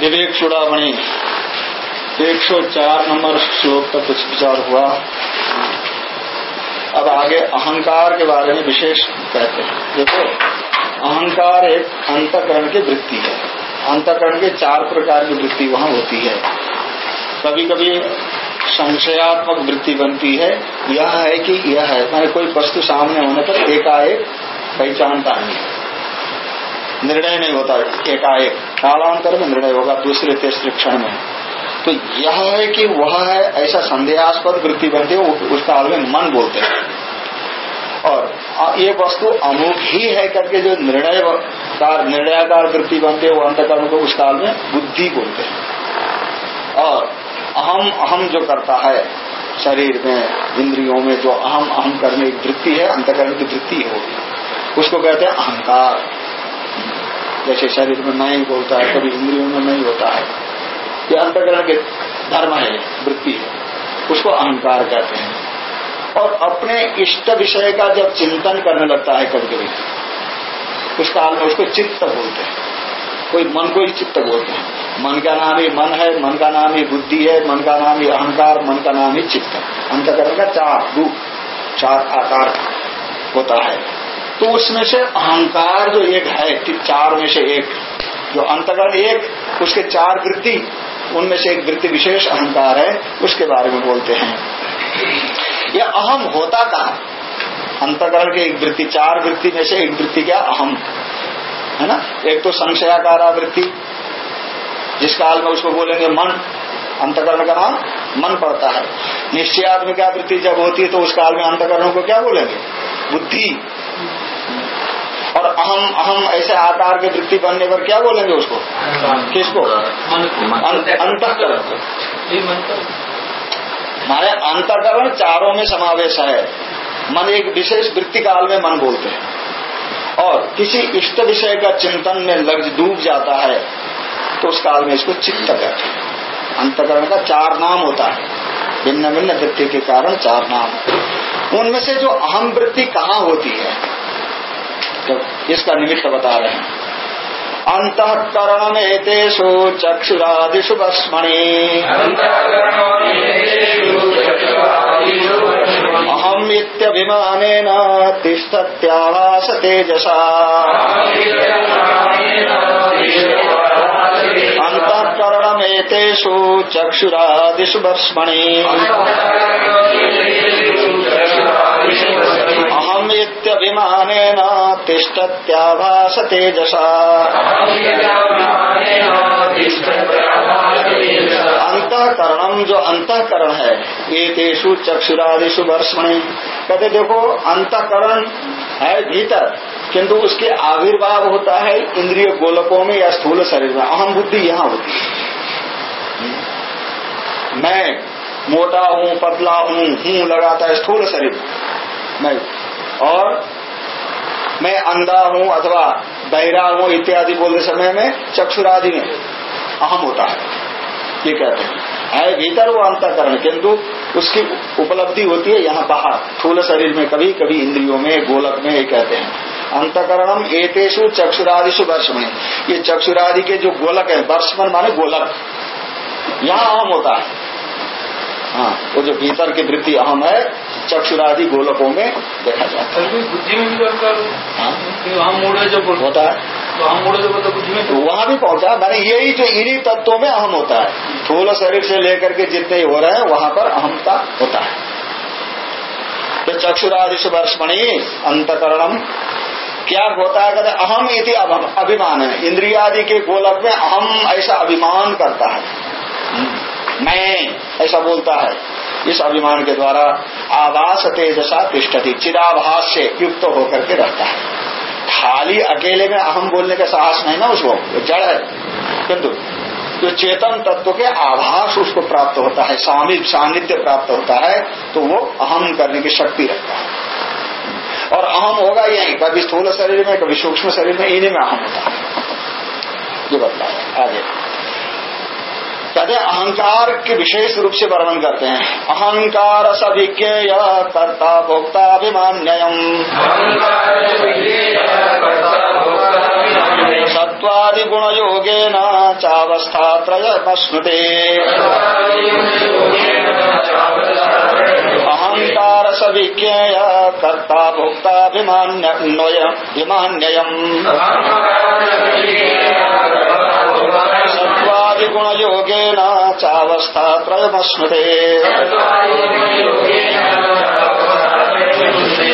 विवेक चूड़ामणि 104 number श्लोक तक कुछ विचार हुआ। अब आगे अहंकार के बारे में विशेष कहते हैं। देखो, अहंकार एक अंतकरण की वृत्ति है। अंतकरण के चार प्रकार की वृत्ति वहाँ होती है। कभी कभी संशयात्मक वृत्ति बनती है। यह है कि यह है। मैंने कोई वस्तु सामने होने पर एकाएक पहचानता नहीं निर्णय नहीं होता एकाएक। कालांतर में निर्णय होगा दूसरे तीसरे क्षण में। तो यह है कि वह है ऐसा संदेहास्पद वृत्ति बनती है उस काल में मन बोलते हैं। और ये वस्तु अमुक ही है करके जो निर्णय कार निर्णयकार वृत्ति बनते है, वो अंतकर्म को उस काल में बुद्धि बोलते हैं। और अहम अहम जो करता है शरीर में, इंद्रियों में, जो अहम अहम करने की वृत्ति है अंतकरण की वृत्ति होगी। उसको कहते हैं अहंकार। जैसे शरीर में नहीं बोलता है, कभी इंद्रियों में नहीं होता है। ये अंतकरण के धर्म है, वृत्ति है। उसको अहंकार कहते हैं। और अपने इष्ट विषय का जब चिंतन करने लगता है कभी कभी उस काल में उसको चित्त बोलते हैं। कोई मन को ही चित्त बोलते हैं। मन का नाम ही मन है, मन का नाम ही बुद्धि है, मन का नाम ही अहंकार, मन का नाम ही चित्त। अंतकरण का चार रूप, चार आकार होता है। तो उसमें से अहंकार जो एक है चार में से एक, जो अंतगण एक, उसके चार वृत्ति, उनमें से एक वृत्ति विशेष अहंकार है, उसके बारे में बोलते हैं। यह अहम होता कहा? अंतकरण के एक वृत्ति, चार वृत्ति में से एक वृत्ति क्या? अहम। है ना? एक तो संशयाकारा वृत्ति, जिस काल में उसको बोलेंगे मन, अंतकरण का नाम मन पड़ता है। निश्चयात्मिका वृत्ति जब होती है तो उस काल में अंतकरणों को क्या बोलेंगे? बुद्धि। और अहम अहम ऐसे आकार के वृत्ति बनने पर क्या बोलेंगे उसको? किसको? अंतकरण हमारे अंतकरण चारों में समावेश है। मन एक विशेष वृत्ति काल में मन बोलते हैं। और किसी इष्ट विषय का चिंतन में लग डूब जाता है तो उस काल में इसको चित्त कहते हैं। अंतकरण का चार नाम होता है। भिन्न भिन्न वृत्ति के कारण चार नाम। उनमें से जो अहम वृत्ति कहाँ होती है? तो इसका निमित्त बता रहे हैं। अंतकरण में तेषु चक्षुरादिशु भस्मणि अहम इत्यभिमान तिष्ठत्याभास तेजसा अंतकरणमेतेषु चक्षुरादिशु भस्मणि अहमित्यभिमान तिष्ठत्याभास तेजसा जो अंतकरण है, ये तेषु चक्षुरादिशु वर्षमणि कहते देखो, अंतकरण है भीतर, किंतु उसके आविर्भाव होता है इंद्रिय गोलकों में या स्थूल शरीर में। अहम बुद्धि यहाँ होती है। मैं मोटा हूँ, पतला हूँ हूँ लगाता है स्थूल शरीर। मैं और मैं अंधा हूँ अथवा बहरा हूँ इत्यादि बोलते समय में चक्षुरादि में अहम होता है। ये कहते हैं। है, भीतर वो अंतकरण, किंतु उसकी उपलब्धि होती है यहाँ बाहर। थूल शरीर में कभी कभी इंद्रियों में, गोलक में, ये कहते हैं। अंतकरणम एतेषु चक्षुरादिशु वर्ष ये चक्षुरादि के जो गोलक है वर्षमन माने गोलक। यहाँ अहम होता है। हाँ वो जो भीतर की वृत्ति अहम है चक्षुरादि गोलकों में देखा जाता है। बुद्धि में भी हाँ? हम मोड़े जो होता है। तो हम मोड़े जो बुद्धि में तो वहाँ भी पहुँचा मैंने यही जो इन्हीं तत्वों में अहम होता है। थूल शरीर से लेकर के जितने हो रहे हैं वहाँ पर अहमता होता है। तो चक्षुरादि वर्षमणि अंतकरणम क्या होता है? कहते अहम इति अभिमान है। इंद्रियादि के गोलक में अहम ऐसा अभिमान करता है। मैं, ऐसा बोलता है। इस अभिमान के द्वारा आवास तेजसा तिष्ठती चिदाभास से युक्त होकर के रहता है। खाली अकेले में अहम बोलने का साहस नहीं ना उसको जड़ है। किंतु जो चेतन तत्व के आभास उसको प्राप्त होता है सानिध्य प्राप्त होता है तो वो अहम करने की शक्ति रखता है। और अहम होगा यही कभी स्थूल शरीर में, कभी सूक्ष्म शरीर में, इन्हीं में अहम होता है। ये बतला आगे। कहते अहंकार के विशेष रूप से वर्णन करते हैं। अहंकार सभिज्ञेय कर्ता भोक्ता अभिमान्यम सत्वादि गुण योगे न चावस्था त्रयमश्नुते अहंकार सविज्ञेय कर्ता भोक्ताभिमान्ययम् सत्वादिगुणयोगेन चावस्था त्रयमश्नुते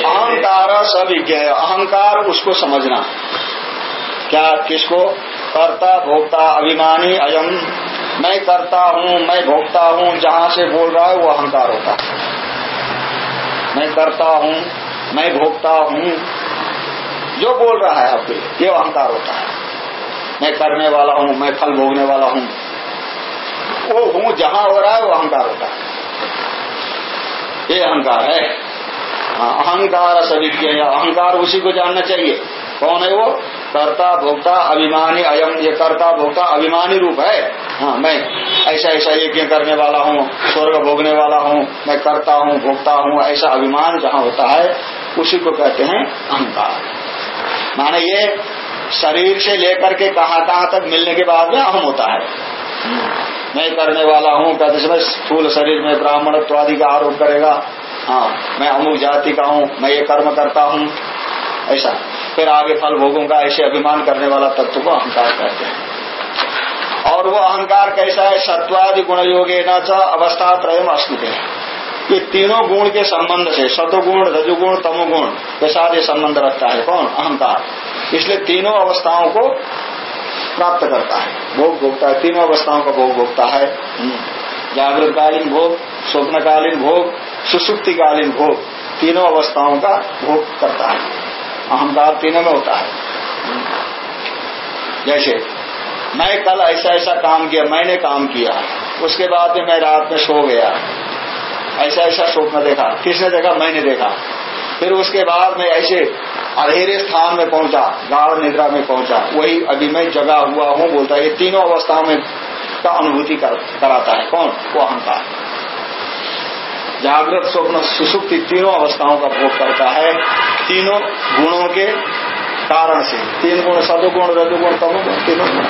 अहंकार सविज्ञ, अहंकार उसको समझना। क्या किसको? कर्ता, भोक्ता, अभिमानी, अयम। मैं करता हूँ, मैं भोगता हूँ, जहाँ से बोल रहा है वो अहंकार होता है। मैं करता हूँ, मैं भोगता हूँ, जो बोल रहा है आपके ये अहंकार होता है। मैं करने वाला हूँ मैं फल भोगने वाला हूँ। वो हूँ जहाँ हो रहा है वो अहंकार होता है। ये अहंकार है। हाँ, अहंकार सविज्ञ अहंकार उसी को जानना चाहिए। कौन है वो? कर्ता भोक्ता अभिमानी अयम। ये कर्ता भोक्ता अभिमानी रूप है। हाँ मैं ऐसा ऐसा यज्ञ करने वाला हूँ स्वर्ग भोगने वाला हूँ मैं करता हूँ भोगता हूँ ऐसा अभिमान जहाँ होता है उसी को कहते हैं अहंकार। माने ये शरीर से लेकर के कहा कहाँ तक मिलने के बाद में अहम होता है। मैं करने वाला हूँ कहते समय स्थूल शरीर में ब्राह्मण आदि का आरोप करेगा। हाँ मैं अमुक जाति का हूँ, मैं ये कर्म करता हूँ। ऐसा। फिर आगे फल भोगूँगा ऐसे अभिमान करने वाला तत्व को अहंकार कहते हैं। और वो अहंकार कैसा है? सत्वादि गुण योगे न अवस्था त्रयम अस्मित है ये तीनों गुण के संबंध से सतोगुण रजुगुण, तमोगुण के साथ ये संबंध रखता है। कौन? अहंकार। इसलिए तीनों अवस्थाओं को प्राप्त करता है। भोग भोगता है। तीनों अवस्थाओं का भोग भोगता है। हम्म। जागृतकालीन भोग, स्वप्नकालीन भोग, सुसुप्तिकालीन भोग, तीनों अवस्थाओं का भोग करता है। अहंकार तीनों में होता है। जैसे, मैं कल ऐसा ऐसा काम किया, मैंने काम किया। उसके बाद में मैं रात में सो गया। ऐसा ऐसा स्वप्न देखा। किसने देखा? मैंने देखा। फिर उसके बाद में ऐसे अधेरे स्थान में पहुँचा गाढ़ निद्रा में पहुँचा। वही अभी मैं जगा हुआ हूँ बोलता है ये तीनों अवस्थाओं में का अनुभूति कर, कराता है। कौन? वो अहंकार। जागृत स्वप्न सुसुप्ति तीनों अवस्थाओं का भोग करता है। तीनों गुणों के कारण से। तीन गुण सदुगुण रजुगुण तमुगुण तीनों गुण।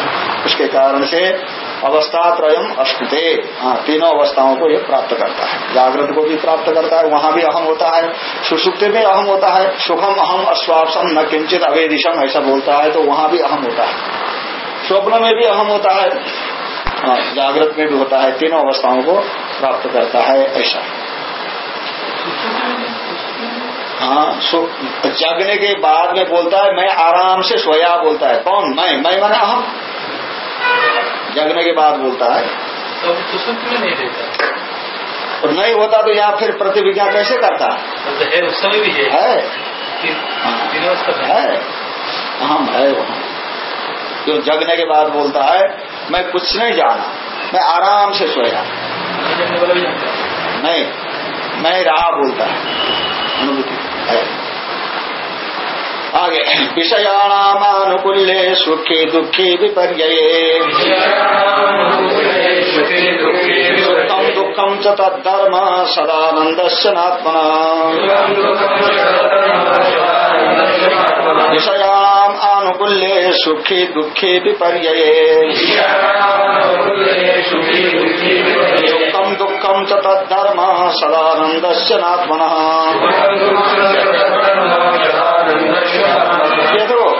उसके कारण से अवस्था त्रयम अष्टते हाँ तीनों अवस्थाओं को ये प्राप्त करता है। जागृत को भी प्राप्त करता है वहाँ भी अहम होता है। सुसुप्ति में अहम होता है सुखम अहम अश्वासम न किंचित अवेदिशम ऐसा बोलता है तो वहाँ भी अहम होता है। स्वप्न में भी अहम होता है। हाँ, जागृत में भी होता है तीनों अवस्थाओं को प्राप्त करता है ऐसा। हाँ जगने के बाद में बोलता है मैं आराम से सोया बोलता है। कौन? मैं मैं मैंने हम जगने के बाद बोलता है। तो नहीं देता? और नहीं होता तो यहाँ फिर प्रतिविज्ञा कैसे करता? तो है उस समय भी है। है। है। अहम है वहाँ जो जगने के बाद बोलता है मैं कुछ नहीं जाना मैं आराम से सोया नहीं मैं रहा बोलता है। अनुभूति है। आगे। विषयाणामानुकूल्ये सुखे दुखे विपर्य सुखम दुखम च तद्धर्म सदानंद नात्मना। विषयाणाम आनुकूल्ये सुखे दुखे विपर्य सुखम दुखम च तद्धर्म सदानंद नात्मना। देखो,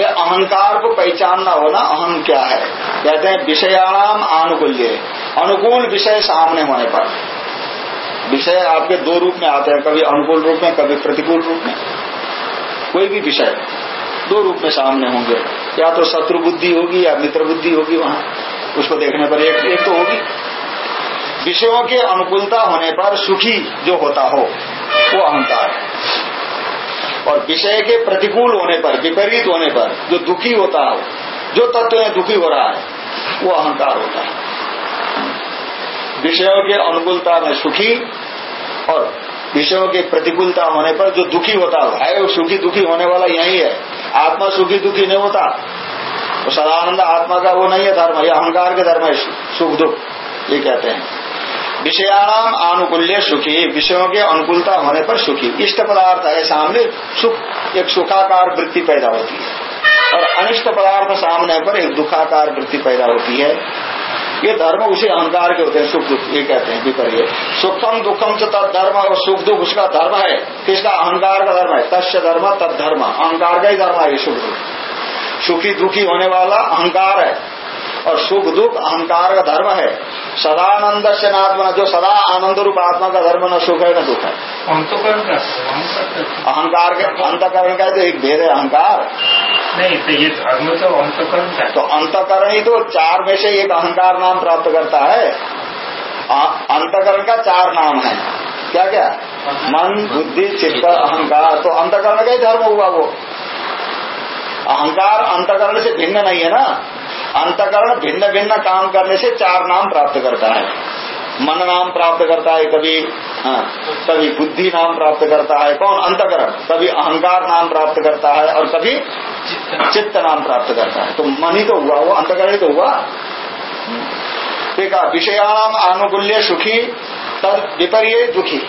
ये अहंकार को पहचानना हो ना अहम क्या है? कहते हैं विषयाणाम आनुकूल्य। अनुकूल विषय सामने होने पर। विषय आपके दो रूप में आते हैं, कभी अनुकूल रूप में, कभी प्रतिकूल रूप में। कोई भी विषय दो रूप में सामने होंगे। या तो शत्रु बुद्धि होगी या मित्र बुद्धि होगी वहाँ। उसको देखने पर एक एक तो होगी। विषयों के अनुकूलता होने पर सुखी जो होता हो, वो अहंकार है। और विषय के प्रतिकूल होने पर, विपरीत होने पर, जो दुखी होता हो, जो तत्व में दुखी हो रहा है, वो अहंकार होता है। विषयों के अनुकूलता में सुखी और विषयों के प्रतिकूलता होने पर जो दुखी होता है वो सुखी दुखी होने वाला यही है। आत्मा सुखी दुखी नहीं होता। सदानंद आत्मा का वो नहीं है धर्म, ये अहंकार के धर्म है, सुख दुख, ये कहते हैं। विषयाणाम आनुकूल्य सुखी विषयों के अनुकूलता होने पर सुखी। इष्ट पदार्थ है सामने, सुख, एक सुखाकार वृत्ति पैदा होती है। और अनिष्ट पदार्थ सामने पर एक दुखाकार वृत्ति पैदा होती है। ये धर्म उसी अहंकार के होते हैं, सुख दुख, ये कहते हैं, विपर्य। सुखम, दुखम से तद धर्म, और सुख दुख उसका धर्म है। किसका? अहंकार का धर्म है। तस्य धर्म तद धर्म। अहंकार का ही धर्म है ये सुख दुख। सुखी दुखी होने वाला अहंकार है। और सुख दुख अहंकार का धर्म है। सदानंद से नात्मा जो सदा आनंद रूप आत्मा का धर्म न सुख है न दुख है। अंतकरण का अहंकार अहंकार के अंतकरण का तो एक भेद है अहंकार। नहीं तो ये धर्म तो अंतकरण का तो अंतकरण ही तो चार में से एक अहंकार नाम प्राप्त करता है। अंतकरण का चार नाम है। क्या क्या मन बुद्धि चित्त अहंकार। तो अंतकरण का ही धर्म हुआ वो। अहंकार अंतकरण से भिन्न नहीं है ना। अंतकरण भिन्न भिन्न काम करने से चार नाम प्राप्त करता है। मन नाम प्राप्त करता है कभी हाँ, कभी बुद्धि नाम प्राप्त करता है। कौन? अंतकरण। कभी अहंकार नाम प्राप्त करता है और कभी चित्त नाम प्राप्त करता है। तो मन ही तो हुआ वो अंतकरण ही तो हुआ। है विषयाणाम आनुकूल्य सुखी तद विपर्य दुखी।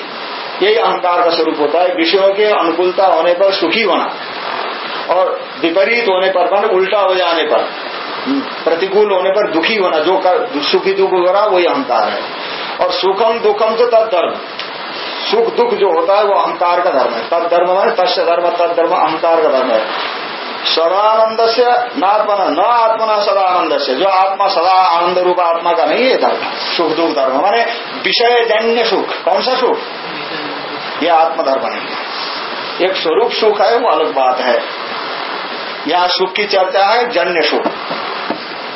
यही अहंकार का स्वरूप होता है। विषयों के अनुकूलता होने पर सुखी होना। और विपरीत होने पर मान उल्टा हो जाने पर प्रतिकूल होने पर दुखी होना जो कर, सुखी दुख हो रहा वही अहंकार है। और सुखम दुखम तो तद धर्म। सुख दुख जो होता है वो अहंकार का धर्म है। तद धर्म है तस्य धर्म तद धर्म अहंकार का धर्म है। सदानंद से नात्मना न आत्मना सदानंद से जो आत्मा सदा आनंद रूप आत्मा का नहीं है धर्म। सुख दुख धर्म माने विषय जन्य सुख। कौन सा सुख? ये आत्मधर्म नहीं है। एक स्वरूप सुख है वो अलग बात है। यहाँ सुख की चर्चा है, जन्य सुख।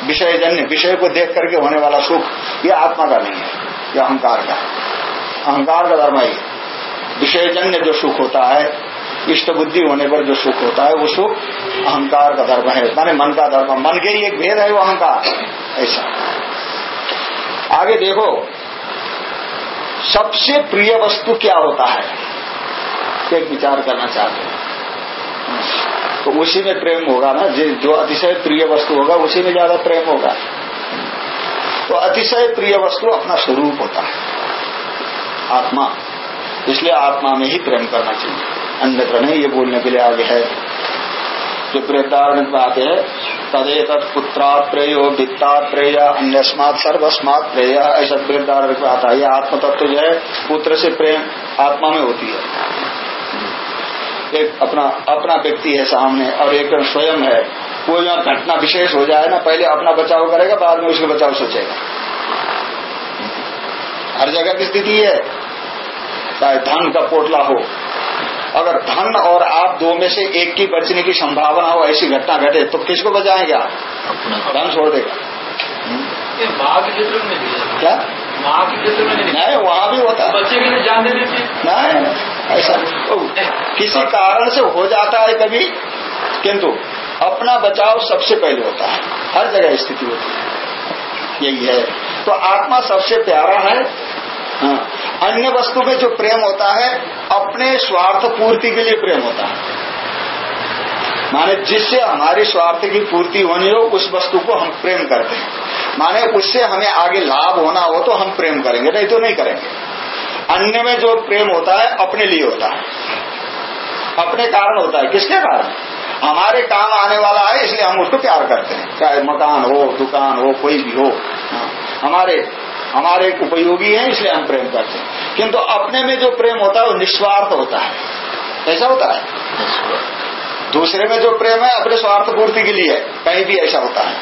विषय जन्य, विषय को देख करके होने वाला सुख, ये आत्मा का नहीं है यह अहंकार का है। अहंकार का धर्म है विषय जन्य जो सुख होता है, इष्ट बुद्धि होने पर जो सुख होता है, वो सुख अहंकार का धर्म है। माने मन का धर्म, मन के ही एक भेद है, वो अहंकार। ऐसा। आगे देखो, सबसे प्रिय वस्तु क्या होता है? एक विचार करना चाहते हैं। तो उसी में प्रेम होगा ना? जो अतिशय प्रिय वस्तु होगा, उसी में ज़्यादा प्रेम होगा। तो अतिशय प्रिय वस्तु अपना स्वरूप होता है। आत्मा। इसलिए आत्मा में ही प्रेम करना चाहिए। अन्यत्र नहीं, ये बोलने के लिए आगे है। जो प्रेतारण में आते हैं तदे पुत्रात प्रेयो वित्तात प्रेय अन्यस्मात सर्वस्मात प्रेय, ऐसा प्रेतारण में आता है। ये आत्म तत्व जो है, पुत्र से प्रेम आत्मा में होती है। एक अपना अपना व्यक्ति है सामने और एक स्वयं है। कोई यहाँ घटना विशेष हो जाए ना पहले अपना बचाव करेगा बाद में उसके बचाव सोचेगा। हर जगह की स्थिति है। चाहे धन का पोटला हो। अगर धन और आप दो में से एक की बचने की संभावना हो ऐसी घटना घटे तो किसको बचाएँगे आप? धन छोड़ देगा। क्या? नहीं भी होता है। बच्चे के लिए जान देने नहीं। ऐसा। ओ, किसी कारण से हो जाता है कभी किंतु अपना बचाव सबसे पहले होता है। हर जगह स्थिति होती है। यही है। तो आत्मा सबसे प्यारा है। हाँ। अन्य वस्तु में जो प्रेम होता है अपने स्वार्थ पूर्ति के लिए प्रेम होता है। माने जिससे हमारी स्वार्थ की पूर्ति होनी हो उस वस्तु को हम प्रेम करते हैं। माने उससे हमें आगे लाभ होना हो तो हम प्रेम करेंगे नहीं तो नहीं करेंगे। अन्य में जो प्रेम होता है, अपने लिए होता है। अपने कारण होता है। किसके कारण? हमारे काम आने वाला है, इसलिए हम उसको प्यार करते हैं। चाहे मकान हो, दुकान हो, कोई भी हो। हाँ। हमारे हमारे उपयोगी है, इसलिए हम प्रेम करते हैं। किंतु अपने में जो प्रेम होता है, वो निस्वार्थ होता है। ऐसा होता है? दूसरे में जो प्रेम है, अपने स्वार्थ पूर्ति के लिए कहीं भी ऐसा होता है।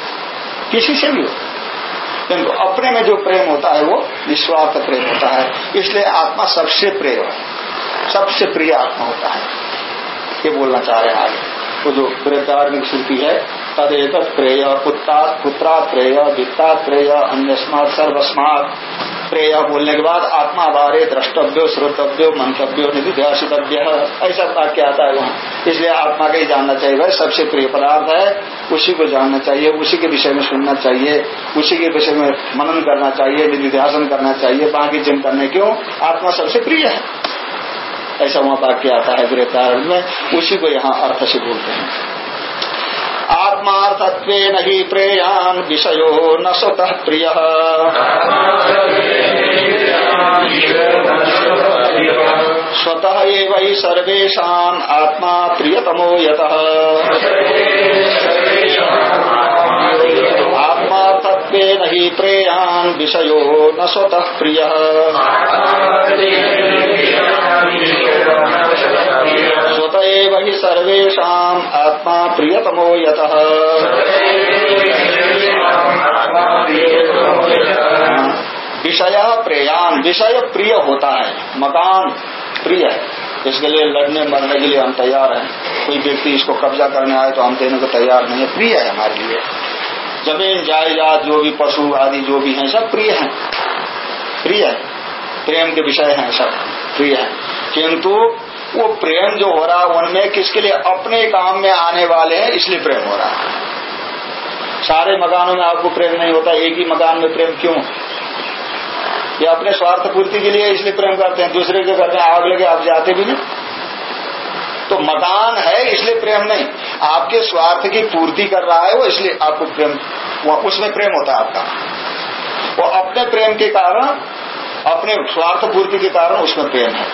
किसी से भी हो। किंतु अपने में जो प्रेम होता है वो निस्वार्थ प्रेम होता है। इसलिए आत्मा सबसे प्रेम है। सबसे प्रिय आत्मा होता है। ये बोलना चाह रहे हैं आगे। वो तो जो वृद्धार्मिक श्रुति है तदेत प्रेय पुत्रा पुत्रा प्रेय वित्ता प्रेय, अन्यस्मात सर्वस्मात प्रेय बोलने के बाद आत्मा बारे द्रष्टव्यो, श्रोतव्यो मंतव्यो निधिध्यासितव्य। ऐसा वाक्य आता है वहाँ। इसलिए आत्मा का ही जानना चाहिए। भाई सबसे प्रिय पदार्थ है। उसी को जानना चाहिए। उसी के विषय में सुनना चाहिए। उसी के विषय में मनन करना चाहिए। निधिध्यासन करना चाहिए। बाकी जिन करने क्यों? आत्मा सबसे प्रिय है। ऐसा वहाँ वाक्य आता है गृहकारण में। उसी को यहाँ अर्थ से बोलते हैं। आत्मार्थत्व ही प्रेयान विषयो न स्वतः प्रिय। स्वतः एव ही आत्मा प्रियतमो यत। आत्मा तत्व ही प्रेयान विषयो न स्वतः प्रिय। एव ही आत्मा प्रियतमो यत। विषय प्रेयान, विषय प्रिय होता है, मकान प्रिय है। इसके लिए लड़ने मरने के लिए हम तैयार हैं। कोई व्यक्ति इसको कब्जा करने आए तो हम देने को तैयार नहीं है, प्रिय है हमारे लिए। ज़मीन, जायदाद, जो भी पशु आदि जो भी हैं, सब प्रिय हैं। प्रिय है। प्रेम के विषय हैं सब, प्रिय है। किंतु वो प्रेम जो हो रहा है उनमें किसके लिए? अपने काम में आने वाले हैं, इसलिए प्रेम हो रहा है। सारे मकानों में आपको प्रेम नहीं होता, एक ही मकान में प्रेम क्यों? ये अपने स्वार्थ पूर्ति के लिए इसलिए प्रेम करते हैं। दूसरे के घर में आग लगे, आप जाते भी नहीं। तो मकान है, इसलिए प्रेम नहीं। आपके स्वार्थ की पूर्ति कर रहा है वो, इसलिए आपको प्रेम उसमें प्रेम होता है आपका। वो अपने प्रेम के कारण, अपने स्वार्थ पूर्ति के कारण उसमें प्रेम है।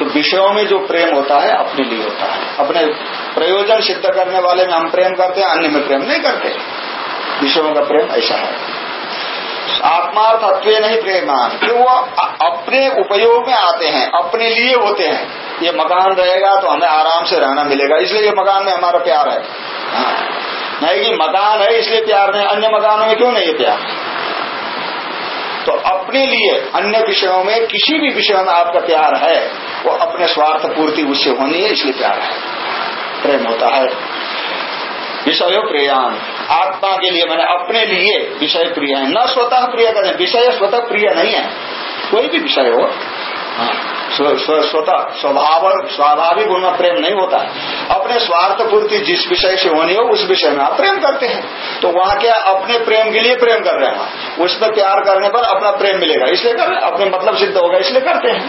तो विषयों में जो प्रेम होता है, अपने लिए होता है। अपने प्रयोजन सिद्ध करने वाले में हम प्रेम करते हैं, अन्य में प्रेम नहीं करते। विषयों का प्रेम ऐसा है। आत्मार्थत्व नहीं प्रेमान। कि वो अपने उपयोग में आते हैं, अपने लिए होते हैं, ये मकान रहेगा तो हमें आराम से रहना मिलेगा। इसलिए ये मकान में हमारा प्यार है। हाँ। नहीं कि मकान है, इसलिए प्यार नहीं, अन्य मकानों में क्यों नहीं है प्यार? तो अपने लिए अन्य विषयों में किसी भी विषय में आपका प्यार है वो अपने स्वार्थ पूर्ति उससे होनी है इसलिए प्यार है। प्रेम होता है। विषय प्रियान। आत्मा के लिए मैंने अपने लिए विषय प्रिय है। न स्वतः प्रिय करें। विषय स्वतः प्रिय नहीं है। कोई भी विषय हो हाँ, स्वतः स्वभाव स्वाभाविक उनमें प्रेम नहीं होता। है अपने स्वार्थ पूर्ति जिस विषय से होनी हो उस विषय में आप प्रेम करते हैं। तो वहाँ क्या अपने प्रेम के लिए प्रेम कर रहे हैं? उस पर प्यार करने पर अपना प्रेम मिलेगा। इसलिए कर अपने मतलब सिद्ध होगा इसलिए करते हैं।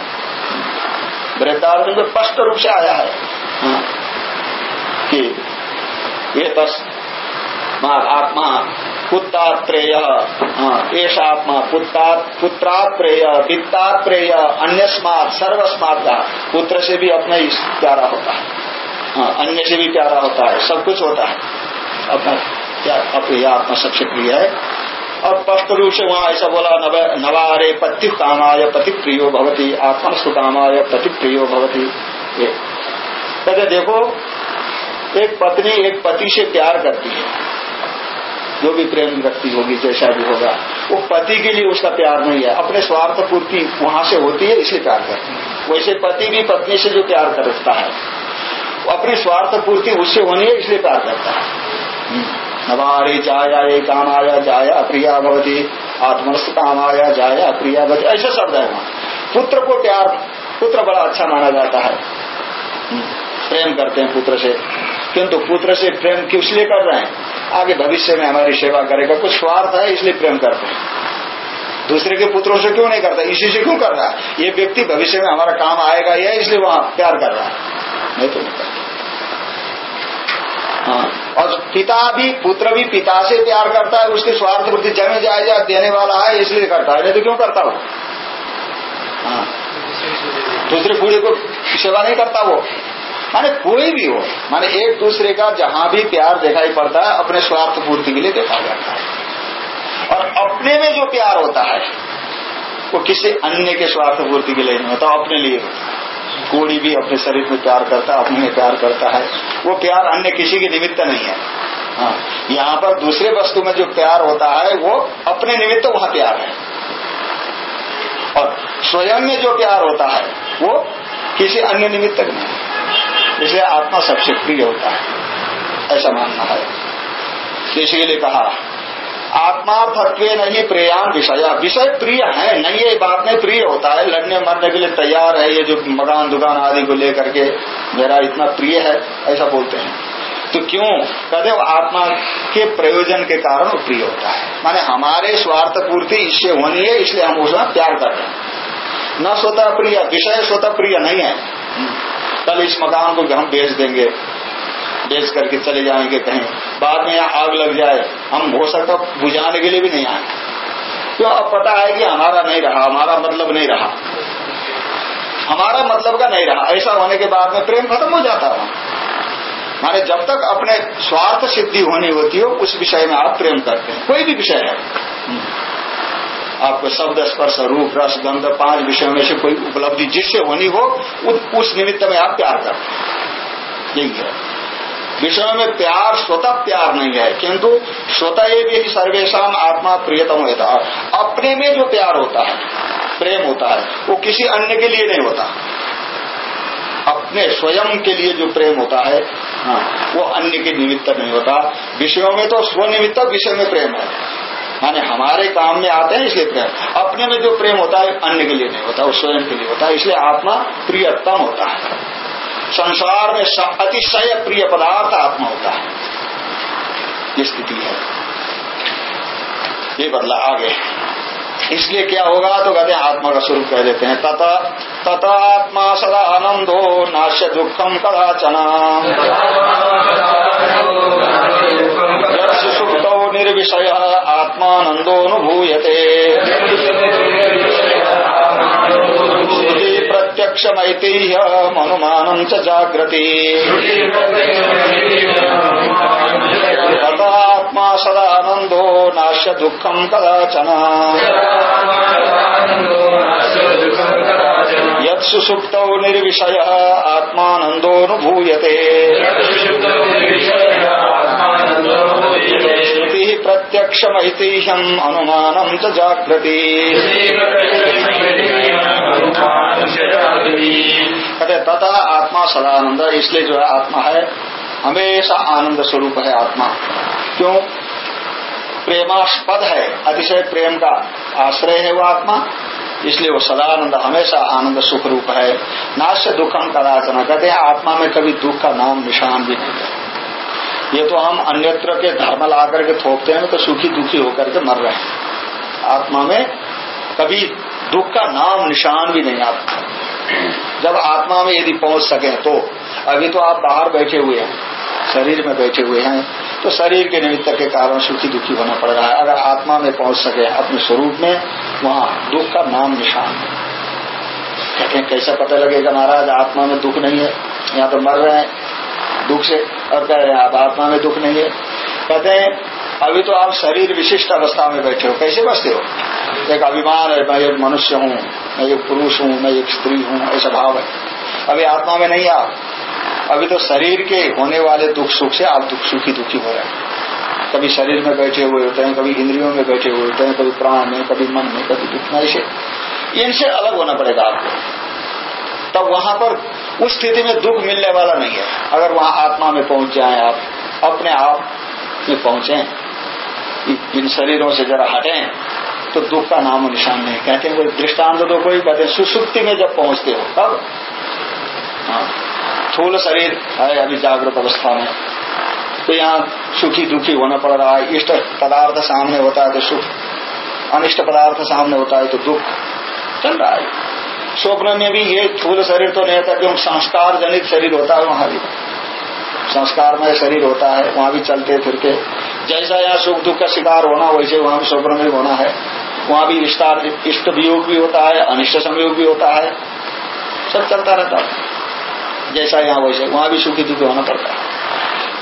वृद्धार्थ स्पष्ट रूप से आया है हाँ, कि ये आत्मा पुत्रात्रेय एश आत्मा पुत्रात्रेय वित्तात्रेय अन्यस्मात सर्वस्मात का पुत्र से भी अपना ही प्यारा होता है। हाँ, अन्य से भी प्यारा होता है। सब कुछ होता है। अपना अपनी आत्मा सबसे प्रिय है। और स्पष्ट रूप से वहाँ ऐसा बोला नवारे पति कामाय पति प्रियो भवती आत्मस्तु कामाय पति प्रियो भवती कहते देखो एक पत्नी एक पति से प्यार करती है। जो भी प्रेम व्यक्ति होगी जैसा भी होगा, वो पति के लिए उसका प्यार नहीं है। अपने स्वार्थ पूर्ति वहाँ से होती है इसलिए प्यार करती है। वैसे पति भी पत्नी से जो प्यार करता है, वो अपनी स्वार्थ पूर्ति उससे होनी है, इसलिए प्यार करता है। नवारे जाया, ये काम आया, जाया प्रिया भवती। आत्मस्थ काम आया, जाया प्रिया भवती। ऐसा शब्द है वहाँ। पुत्र को प्यार, पुत्र बड़ा अच्छा माना जाता है। प्रेम करते हैं पुत्र से। किंतु पुत्र से प्रेम किस लिए कर रहे हैं? आगे भविष्य में हमारी सेवा करेगा। कुछ स्वार्थ है, इसलिए प्रेम करते हैं। दूसरे के पुत्रों से क्यों नहीं करता? इसी से क्यों कर रहा है? ये व्यक्ति भविष्य में हमारा काम आएगा या इसलिए वहाँ प्यार कर रहा है। नहीं तो नहीं करता। हाँ। और पिता भी, पुत्र भी पिता से प्यार करता है, उसके स्वार्थ वृद्धि जमे जाए देने वाला है, इसलिए करता है। नहीं तो क्यों करता वो? हाँ। दूसरे बूढ़े को सेवा नहीं करता वो? माने कोई भी हो, माने एक दूसरे का जहाँ भी प्यार दिखाई पड़ता है, अपने स्वार्थ पूर्ति के लिए देखा जाता है। और अपने में जो प्यार होता है, वो किसी अन्य के स्वार्थ पूर्ति के लिए नहीं होता, अपने लिए होता कोड़ी भी अपने शरीर में प्यार करता है, अपने में प्यार करता है, वो प्यार अन्य किसी के निमित्त नहीं है। हाँ यहाँ पर दूसरे वस्तु में जो प्यार होता है, वो अपने निमित्त वहाँ प्यार है। और स्वयं में जो प्यार होता है, वो किसी अन्य निमित्त नहीं इसलिए आत्मा सबसे प्रिय होता है। ऐसा मानना है। इसीलिए कहा, आत्मा आत्मार्थत्व नहीं प्रियान विषय। विषय प्रिय है, नहीं ये बात में प्रिय होता है। लड़ने मरने के लिए तैयार है, ये जो मकान, दुकान आदि को लेकर के मेरा इतना प्रिय है, ऐसा बोलते हैं। तो क्यों? कहते आत्मा के प्रयोजन के कारण प्रिय होता है। माने हमारे स्वार्थ पूर्ति इससे होनी है, इसलिए हम उसका प्यार कर रहे हैं। न स्वतः प्रिय, विषय स्वतः प्रिय नहीं है। कल इस मकान को हम बेच देंगे, बेच करके चले जाएँगे कहीं। बाद में यहाँ आग लग जाए, हम हो सकता बुझाने के लिए भी नहीं आए। क्यों अब पता है कि हमारा नहीं रहा, हमारा मतलब नहीं रहा। हमारा मतलब का नहीं रहा। ऐसा होने के बाद में प्रेम खत्म हो जाता है। माने जब तक अपने स्वार्थ सिद्धि होनी होती हो, उस विषय में आप प्रेम करते हैं। कोई भी विषय है। आपको शब्द स्पर्श रूप रस गंध पाँच विषयों में से कोई उपलब्धि जिससे होनी हो उस निमित्त में आप प्यार करते हैं। यही है। विषयों में प्यार स्वतः प्यार नहीं है किंतु स्वतः ये भी सर्वेशा आत्मा प्रियतम होता है। अपने में जो प्यार होता है प्रेम होता है वो किसी अन्य के लिए नहीं होता। अपने स्वयं के लिए जो प्रेम होता है हाँ, वो अन्य के निमित्त नहीं होता। विषयों में तो स्वनिमित्त विषय में प्रेम है। माने हमारे काम में आते हैं, इसलिए प्रेम। अपने में जो प्रेम होता है, अन्य के लिए नहीं होता, वो स्वयं के लिए होता है, इसलिए आत्मा प्रियतम होता है। संसार में अतिशय प्रिय पदार्थ आत्मा होता है। ये स्थिति है। ये बदला आगे। इसलिए क्या होगा तो कहते हैं, आत्मा का स्वरूप कह देते हैं तथा तथा आत्मा सदा आनंदो नाश्य दुखम कदाचना सुसुप्त निर्विषय आत्मानंदोनुभूयते प्रत्यक्षमैतेह्य मनुमानं च जाग्रति तदात्मा सदानन्दो नाश्य दुःखम् कदाचन यत्सुसुप्तौ निर्विषयः आत्मानन्दोऽनुभूयते श्रुतिः प्रत्यक्षमैतिह्यम् अनुमानम् च जाग्रति। कहते तथा आत्मा सदानंद इसलिए जो है आत्मा है, हमेशा आनंद स्वरूप है आत्मा। क्यों? प्रेमास्पद है, अतिशय प्रेम का आश्रय है वो आत्मा, इसलिए वो सदानंद हमेशा आनंद सुख रूप है। नाश्य दुखम कदाचना कहते हैं आत्मा में कभी दुख का नाम निशान भी नहीं है। ये तो हम अन्यत्र के धर्म ला करके थोपते हैं तो सुखी दुखी होकर के मर रहे हैं। आत्मा में कभी दुख का नाम निशान भी नहीं आता। जब आत्मा में यदि पहुँच सके तो अभी तो आप बाहर बैठे हुए हैं, शरीर में बैठे हुए हैं तो शरीर के निमित्त के कारण सुखी दुखी होना पड़ रहा है। अगर आत्मा में पहुँच सके, अपने स्वरूप में, वहाँ दुख का नाम निशान है। कहते हैं, कैसा पता लगेगा महाराज, आत्मा में दुख नहीं है, यहाँ तो मर रहे हैं। दुख से और कह रहे हैं, आप आत्मा में दुख नहीं है। कहते हैं, अभी तो आप शरीर विशिष्ट अवस्था में बैठे हो। कैसे बसते हो? एक अभिमान है, मैं एक मनुष्य हूँ, मैं एक पुरुष हूँ, मैं एक स्त्री हूँ, ऐसा भाव है। अभी आत्मा में नहीं आप। अभी तो शरीर के होने वाले दुख सुख से आप दुख सुखी दुखी हो रहे हैं। कभी शरीर में बैठे हुए होते हैं, कभी इंद्रियों में बैठे हुए होते हैं, कभी प्राण में, कभी मन में, कभी दुख में ऐसे। इनसे अलग होना पड़ेगा आपको। तब वहाँ पर उस स्थिति में दुख मिलने वाला नहीं है। अगर वहाँ आत्मा में पहुँच जाए आप, अपने आप में पहुँचे इन शरीरों से जरा हटे तो दुख का नाम निशान नहीं कहते हैं, कोई दृष्टांत तो कोई कहते हैं सुसुप्ति में जब पहुँचते हो, तब हाँ थूल शरीर है अभी जागृत अवस्था में। तो यहाँ सुखी दुखी होना पड़ रहा है। इष्ट पदार्थ सामने होता है तो सुख, अनिष्ट पदार्थ सामने होता है तो दुख चल रहा है। स्वप्न में भी ये थूल शरीर तो नहीं होता क्योंकि संस्कार जनित शरीर होता है वहाँ भी। संस्कार में शरीर होता है, वहाँ भी चलते फिरते। जैसा यहाँ सुख दुख का शिकार होना, वैसे वहाँ भी स्वप्न में होना है। वहाँ भी विस्तार इष्ट वियोग भी होता है, अनिष्ट संयोग भी होता है। सब चलता रहता है। जैसा यहाँ वैसे, वहाँ भी सुखी दुखी होना पड़ता है।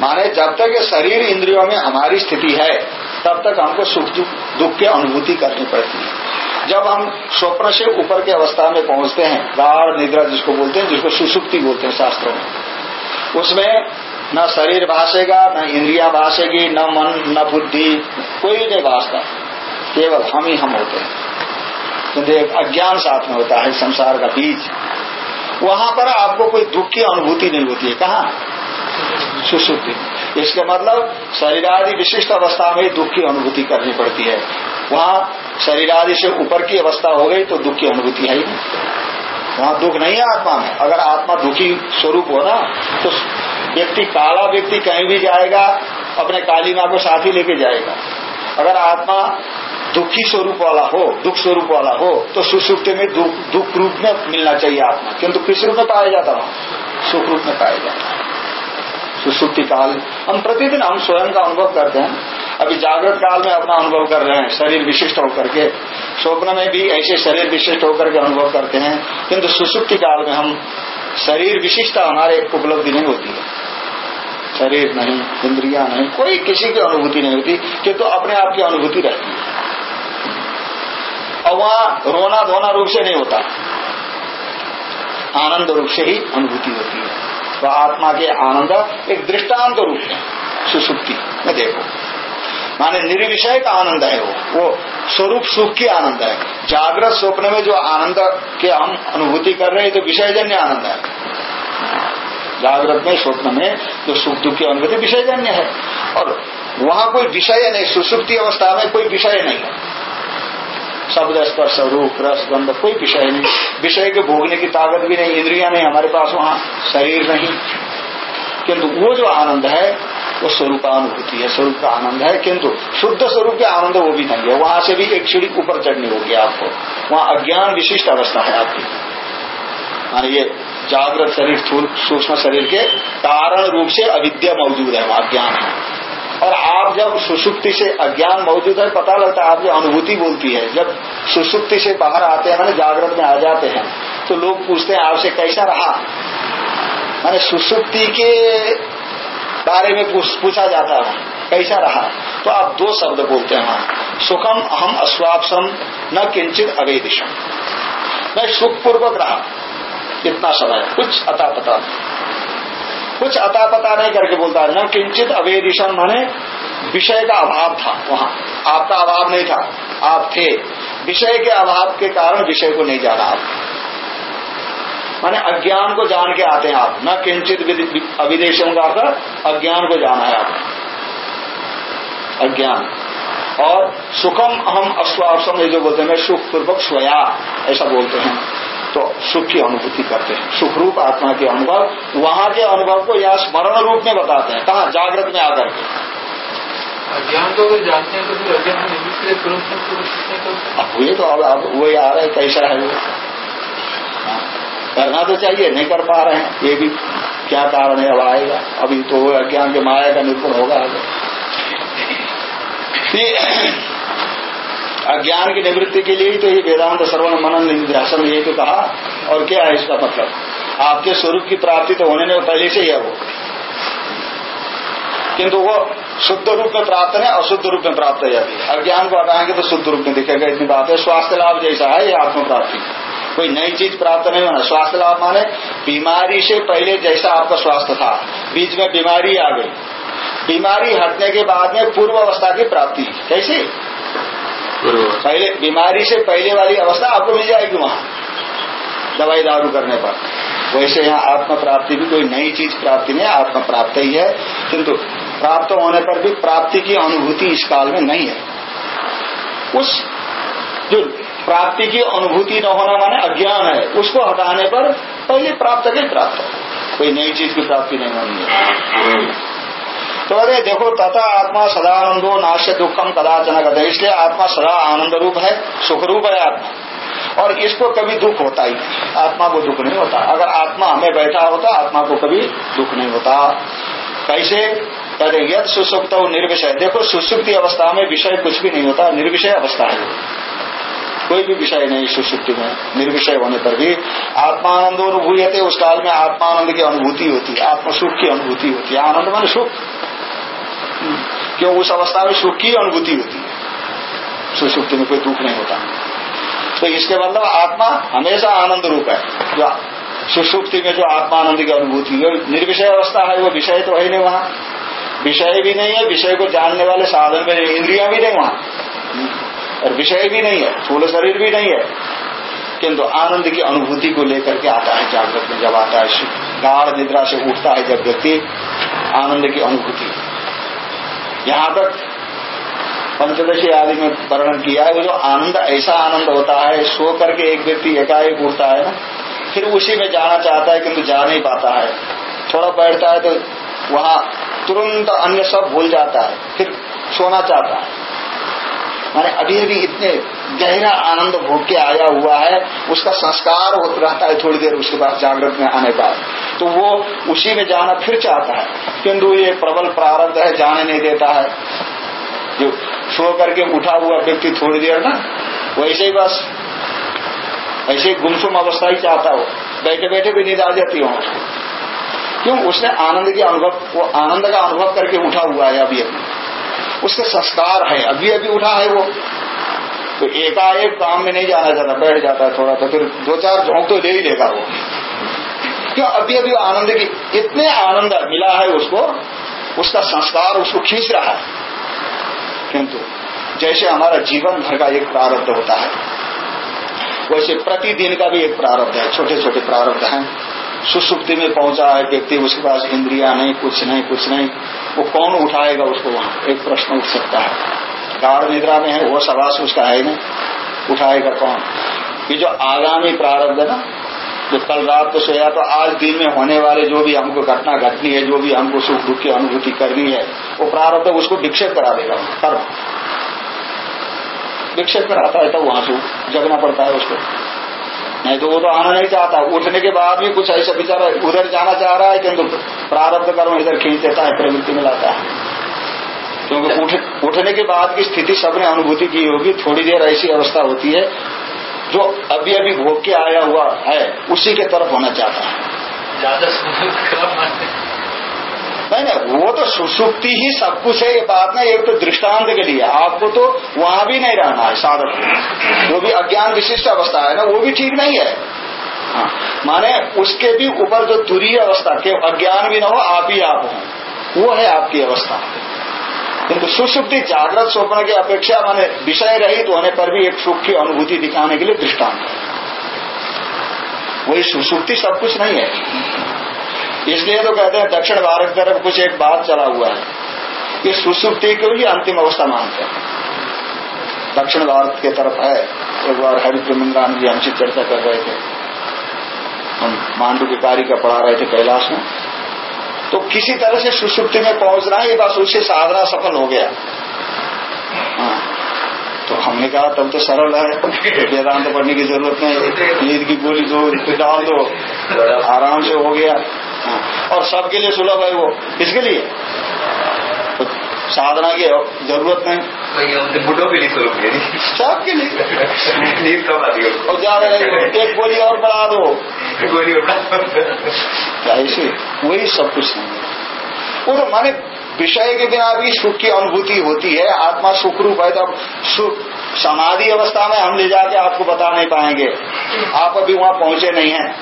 माने जब तक ये शरीर इंद्रियों में हमारी स्थिति है, तब तक हमको सुख दुख की अनुभूति करनी पड़ती है। जब हम स्वप्न से ऊपर की अवस्था में पहुँचते हैं, गाढ़ निद्रा जिसको बोलते हैं, जिसको सुसुप्ति बोलते हैं शास्त्रों में, उसमें न शरीर भाषेगा न इंद्रिया भाषेगी न मन, न बुद्धि, कोई नहीं भाषता केवल हम ही हम होते हैं। क्योंकि एक अज्ञान साथ में होता है संसार का बीज। वहाँ पर आपको कोई दुख की अनुभूति नहीं होती है। कहा? सुसुप्ति। इसके मतलब शरीर आदि विशिष्ट अवस्था में दुख की अनुभूति करनी पड़ती है। वहाँ शरीरादि से ऊपर की अवस्था हो गई तो दुख की अनुभूति है ही नहीं। वहाँ दुख नहीं है आत्मा में। अगर आत्मा दुखी स्वरूप हो ना तो व्यक्ति, काला व्यक्ति कहीं भी जाएगा, अपने काली माँ को साथ ही लेके जाएगा। अगर आत्मा दुखी स्वरूप वाला हो, दुख स्वरूप वाला हो तो सुसुप्ति में दुख दुख रूप में मिलना चाहिए आत्मा। किंतु किस रूप में पाया जाता वहाँ सुख रूप में पाया जाता है। सुसुप्ति काल। हम प्रतिदिन हम स्वयं का अनुभव करते हैं। अभी जागृत काल में अपना अनुभव कर रहे हैं, शरीर विशिष्ट होकर के। स्वप्न में भी ऐसे शरीर विशिष्ट होकर के अनुभव करते हैं, किंतु सुसुप्ति काल में हम शरीर विशिष्टता हमारे उपलब्धि नहीं होती है। शरीर नहीं, इंद्रिया नहीं, कोई किसी की अनुभूति नहीं होती, किंतु तो अपने आप की अनुभूति रहती है। और वहाँ रोना धोना रूप से नहीं होता। आनंद रूप से ही अनुभूति होती है। तो आत्मा के आनंद एक दृष्टांत रूप है। सुसुप्ति। में देखो। माने निर्विषय का आनंद है वो। वो स्वरूप सुख की आनंद है। जागृत स्वप्न में जो आनंद के हम अनुभूति कर रहे हैं तो विषयजन्य आनंद है। जागृत में, स्वप्न में जो सुख दुख की अनुभूति, विषयजन्य है। और वहाँ कोई विषय नहीं, सुसुप्ति अवस्था में कोई विषय नहीं है। शब्द स्पर्श रूप, रस, गंध, कोई विषय नहीं। विषय के भोगने की ताकत भी नहीं, इंद्रिया नहीं, हमारे पास वहाँ शरीर नहीं। किंतु वो जो आनंद है, वो स्वरूपानुभूति है, स्वरूप का आनंद है। किंतु शुद्ध स्वरूप के आनंद वो भी नहीं है। वहाँ से भी एक सीढ़ी ऊपर चढ़नी होगी आपको। वहाँ अज्ञान विशिष्ट अवस्था है आपकी। मानी ये जागृत शरीर, सूक्ष्म शरीर के कारण रूप से अविद्या मौजूद है वहाँ, ज्ञान है। और आप जब सुसुप्ति से अज्ञान मौजूद है, पता लगता है आप जो अनुभूति बोलती है। जब सुसुप्ति से बाहर आते हैं मैंने जागृत में आ जाते हैं तो लोग पूछते हैं, आपसे कैसा रहा? मैंने सुसुप्ति के बारे में पूछा जाता है, कैसा रहा? तो आप दो शब्द बोलते हैं वहाँ। सुखम हम अस्वापसम, न किंचित अवेदिशम। मैं सुखपूर्वक रहा, इतना समय, कुछ अता पता कुछ अता पता नहीं करके बोलता है। न किंचित अवेदिशम माने विषय का अभाव था वहाँ। आपका अभाव नहीं था। आप थे। विषय के अभाव के कारण विषय को नहीं जाना आप। माने अज्ञान को जान के आते हैं आप। न किंचित अविदेशों का अर्थ अज्ञान को जाना है आप। अज्ञान। और सुखम हम अश्वासम ये जो बोलते हैं सुख पूर्वक स्वया, ऐसा बोलते हैं। तो सुख की अनुभूति करते हैं। सुख रूप आत्मा के अनुभव वहाँ के अनुभव को या स्मरण रूप में बताते हैं। कहा? जागृत में आकर के। अज्ञान को अगर जानते हैं तो फिर अज्ञान अब हुए तो अब अब वही आ रहे कैसा है वो? हाँ, करना तो चाहिए नहीं कर पा रहे हैं। ये भी क्या कारण है? अब आएगा। अभी तो अज्ञान के माया का निरूपण होगा। अज्ञान की निवृत्ति के लिए ही तो ये वेदांत श्रवण मनन निध्यासन ये तो कहा, और क्या है इसका मतलब? आपके स्वरूप की प्राप्ति तो होने में पहले से ही है वो। किंतु वो शुद्ध रूप में प्राप्त है अशुद्ध रूप में प्राप्त हो जाती है। अज्ञान को हटाएँगे तो शुद्ध रूप में दिखेगा, इतनी बात है। स्वास्थ्य लाभ जैसा है ये आत्म प्राप्ति कोई नई चीज़ प्राप्त नहीं होना। स्वास्थ्य लाभ माने बीमारी से पहले जैसा आपका स्वास्थ्य था, बीच में बीमारी आ गई। बीमारी हटने के बाद में पूर्व अवस्था की प्राप्ति। कैसे? पहले, बीमारी से पहले वाली अवस्था आपको मिल जाएगी वहाँ। दवाई दारू करने पर। वैसे यहाँ आत्म प्राप्ति भी कोई नई चीज़ प्राप्ति नहीं आत्म प्राप्त ही है। किंतु प्राप्त होने पर भी प्राप्ति की अनुभूति इस काल में नहीं है। उस जो प्राप्ति की अनुभूति न होना माने अज्ञान है, उसको हटाने पर पहले प्राप्त के प्राप्त कोई नई चीज़ की प्राप्ति नहीं होनी है। तो अरे देखो, तथा आत्मा सदानंदो नाश्य दुखम कदाचन कदा इसलिए आत्मा सदा आनंद रूप है सुख रूप है आत्मा। और इसको कभी दुख होता ही आत्मा को दुख नहीं होता। अगर आत्मा हमें बैठा होता, आत्मा को कभी दुख नहीं होता। कैसे? कहते यद सुसुप्त हो, निर्विषय। देखो, सुसुप्ति अवस्था में विषय कुछ भी नहीं होता, निर्विषय अवस्था है। कोई भी विषय नहीं सुसुप्ति में, निर्विषय होने पर भी। आत्मानंद अनुभूयते, उस काल में आत्मानंद की अनुभूति होती है आत्म सुख की अनुभूति होती है। आनंद मान सुख। क्यों उस अवस्था में सुख की अनुभूति होती है। सुसुप्ति में कोई दुख नहीं होता। तो इसके मतलब आत्मा हमेशा आनंद रूप है। जो सुसुप्ति में जो आत्मा आनंद की अनुभूति है निर्विषय अवस्था है, वो विषय तो है नहीं वहाँ। विषय भी नहीं है, विषय को जानने वाले साधन में इंद्रिया भी नहीं वहाँ। और विषय भी नहीं है, स्थूल शरीर भी नहीं है। किंतु आनंद की अनुभूति को लेकर के आता है जागृत में, जब आता है, गाढ़ निद्रा से उठता है जब व्यक्ति आनंद की अनुभूति। यहाँ तक पंचदशी आदि में वर्णन किया है, वो जो आनंद, ऐसा आनंद होता है, सो करके एक व्यक्ति एकाएक उठता है ना, फिर उसी में जाना चाहता है किंतु जा नहीं पाता है। थोड़ा बैठता है तो वहाँ तुरंत अन्य सब भूल जाता है, फिर सोना चाहता है। माने अभी अभी इतने गहरा आनंद भोग के आया हुआ है, उसका संस्कार होता रहता है थोड़ी देर, उसके बाद जागृत में आने का तो वो उसी में जाना फिर चाहता है। किंतु ये प्रबल प्रारब्ध है, जाने नहीं देता है। जो सो करके उठा हुआ व्यक्ति थोड़ी देर ना, वैसे ही बस, ऐसे गुमसुम अवस्था ही चाहता हो। बैठे बैठे भी नींद आ जाती हो। क्यों? उसने आनंद के अनुभव, वो आनंद का अनुभव करके उठा हुआ है अभी अभी। उसके संस्कार है। अभी अभी उठा है वो। तो एकाएक काम में नहीं जाना चाहता, बैठ जाता है थोड़ा तो फिर दो चार झोंक तो ले ही लेगा वो। क्यों? अभी अभी आनंद की, इतने आनंद मिला है उसको, उसका संस्कार उसको खींच रहा है। किंतु, जैसे हमारा जीवन भर का एक प्रारब्ध होता है, वैसे प्रतिदिन का भी एक प्रारब्ध है छोटे छोटे प्रारब्ध हैं। सुसुप्ति में पहुँचा है व्यक्ति, उसके पास इंद्रिया नहीं, कुछ नहीं कुछ नहीं। वो कौन उठाएगा उसको वहाँ? एक प्रश्न उठ सकता है। गाढ़ निद्रा में है, वो सवास उसका है नहीं। उठाएगा कौन? ये जो आगामी प्रारब्ध है ना, जो कल रात को सोया तो आज दिन में होने वाले जो भी हमको घटना घटनी है, जो भी हमको सुख दुख की अनुभूति करनी है, वो प्रारब्ध उसको विक्षेप करा देगा। कर्म। विक्षेप कराता है तो वहाँ से, जगना पड़ता है उसको। नहीं तो वो तो आना नहीं चाहता। उठने के बाद भी कुछ ऐसा विचार उधर जाना चाह रहा है किंतु प्रारब्ध कर्म इधर खींच देता है प्रवृत्ति में लाता है। क्योंकि उठ, उठने के बाद की स्थिति सबने अनुभूति की होगी थोड़ी देर ऐसी अवस्था होती है जो अभी अभी भोग के आया हुआ है उसी के तरफ़ होना चाहता है। ज़्यादा नहीं नहीं, वो तो सुसुप्ति ही सब कुछ है, ये बात ना एक तो दृष्टांत के लिए। आपको तो वहाँ भी नहीं रहना है, साधक। वो भी अज्ञान विशिष्ट अवस्था है ना, वो भी ठीक नहीं है। हाँ माने उसके भी ऊपर जो तुरी अवस्था के अज्ञान भी ना हो, आप ही आप हो। वो है आपकी अवस्था। किंतु सुसुप्ति, जागृत स्वप्न की अपेक्षा, माने विषय रहित तो होने पर भी एक सुख की अनुभूति दिखाने के लिए दृष्टांत। है वही सुसुप्ति सब कुछ नहीं है। इसलिए तो कहते हैं, दक्षिण भारत की तरफ़ कुछ एक बात चला हुआ है कि सुसुप्ति को ही अंतिम अवस्था मानते हैं। दक्षिण भारत की तरफ़ है, एक बार हरिप्र मिंद्रान जी हमसे चर्चा कर रहे थे। हम मांडू की कार्य का पढ़ा रहे थे कैलाश में। तो किसी तरह से सुसुप्ति में पहुँचना है बस उससे साधना सफल हो गया। हाँ। तो हमने कहा तब तो सरल है। वेदांत पढ़ने की ज़रूरत नहीं। नींद की गोली दो डाल दो। आराम से हो गया। और सबके लिए सुलभ है वो। किसके लिए? तो साधना की ज़रूरत नहीं। बुढ़ों के लिए सुलभ है। सबके लिए। नींद कम आती है। और जा रहे एक गोली और बढ़ा दो। गोली ऐसे वही सब कुछ नहीं वो तो माने विषय के बिना भी सुख की अनुभूति होती है। आत्मा सुख रूप है, तब सुख समाधि अवस्था में हम ले जाके आपको बता नहीं पाएँगे। आप अभी वहाँ पहुँचे नहीं है।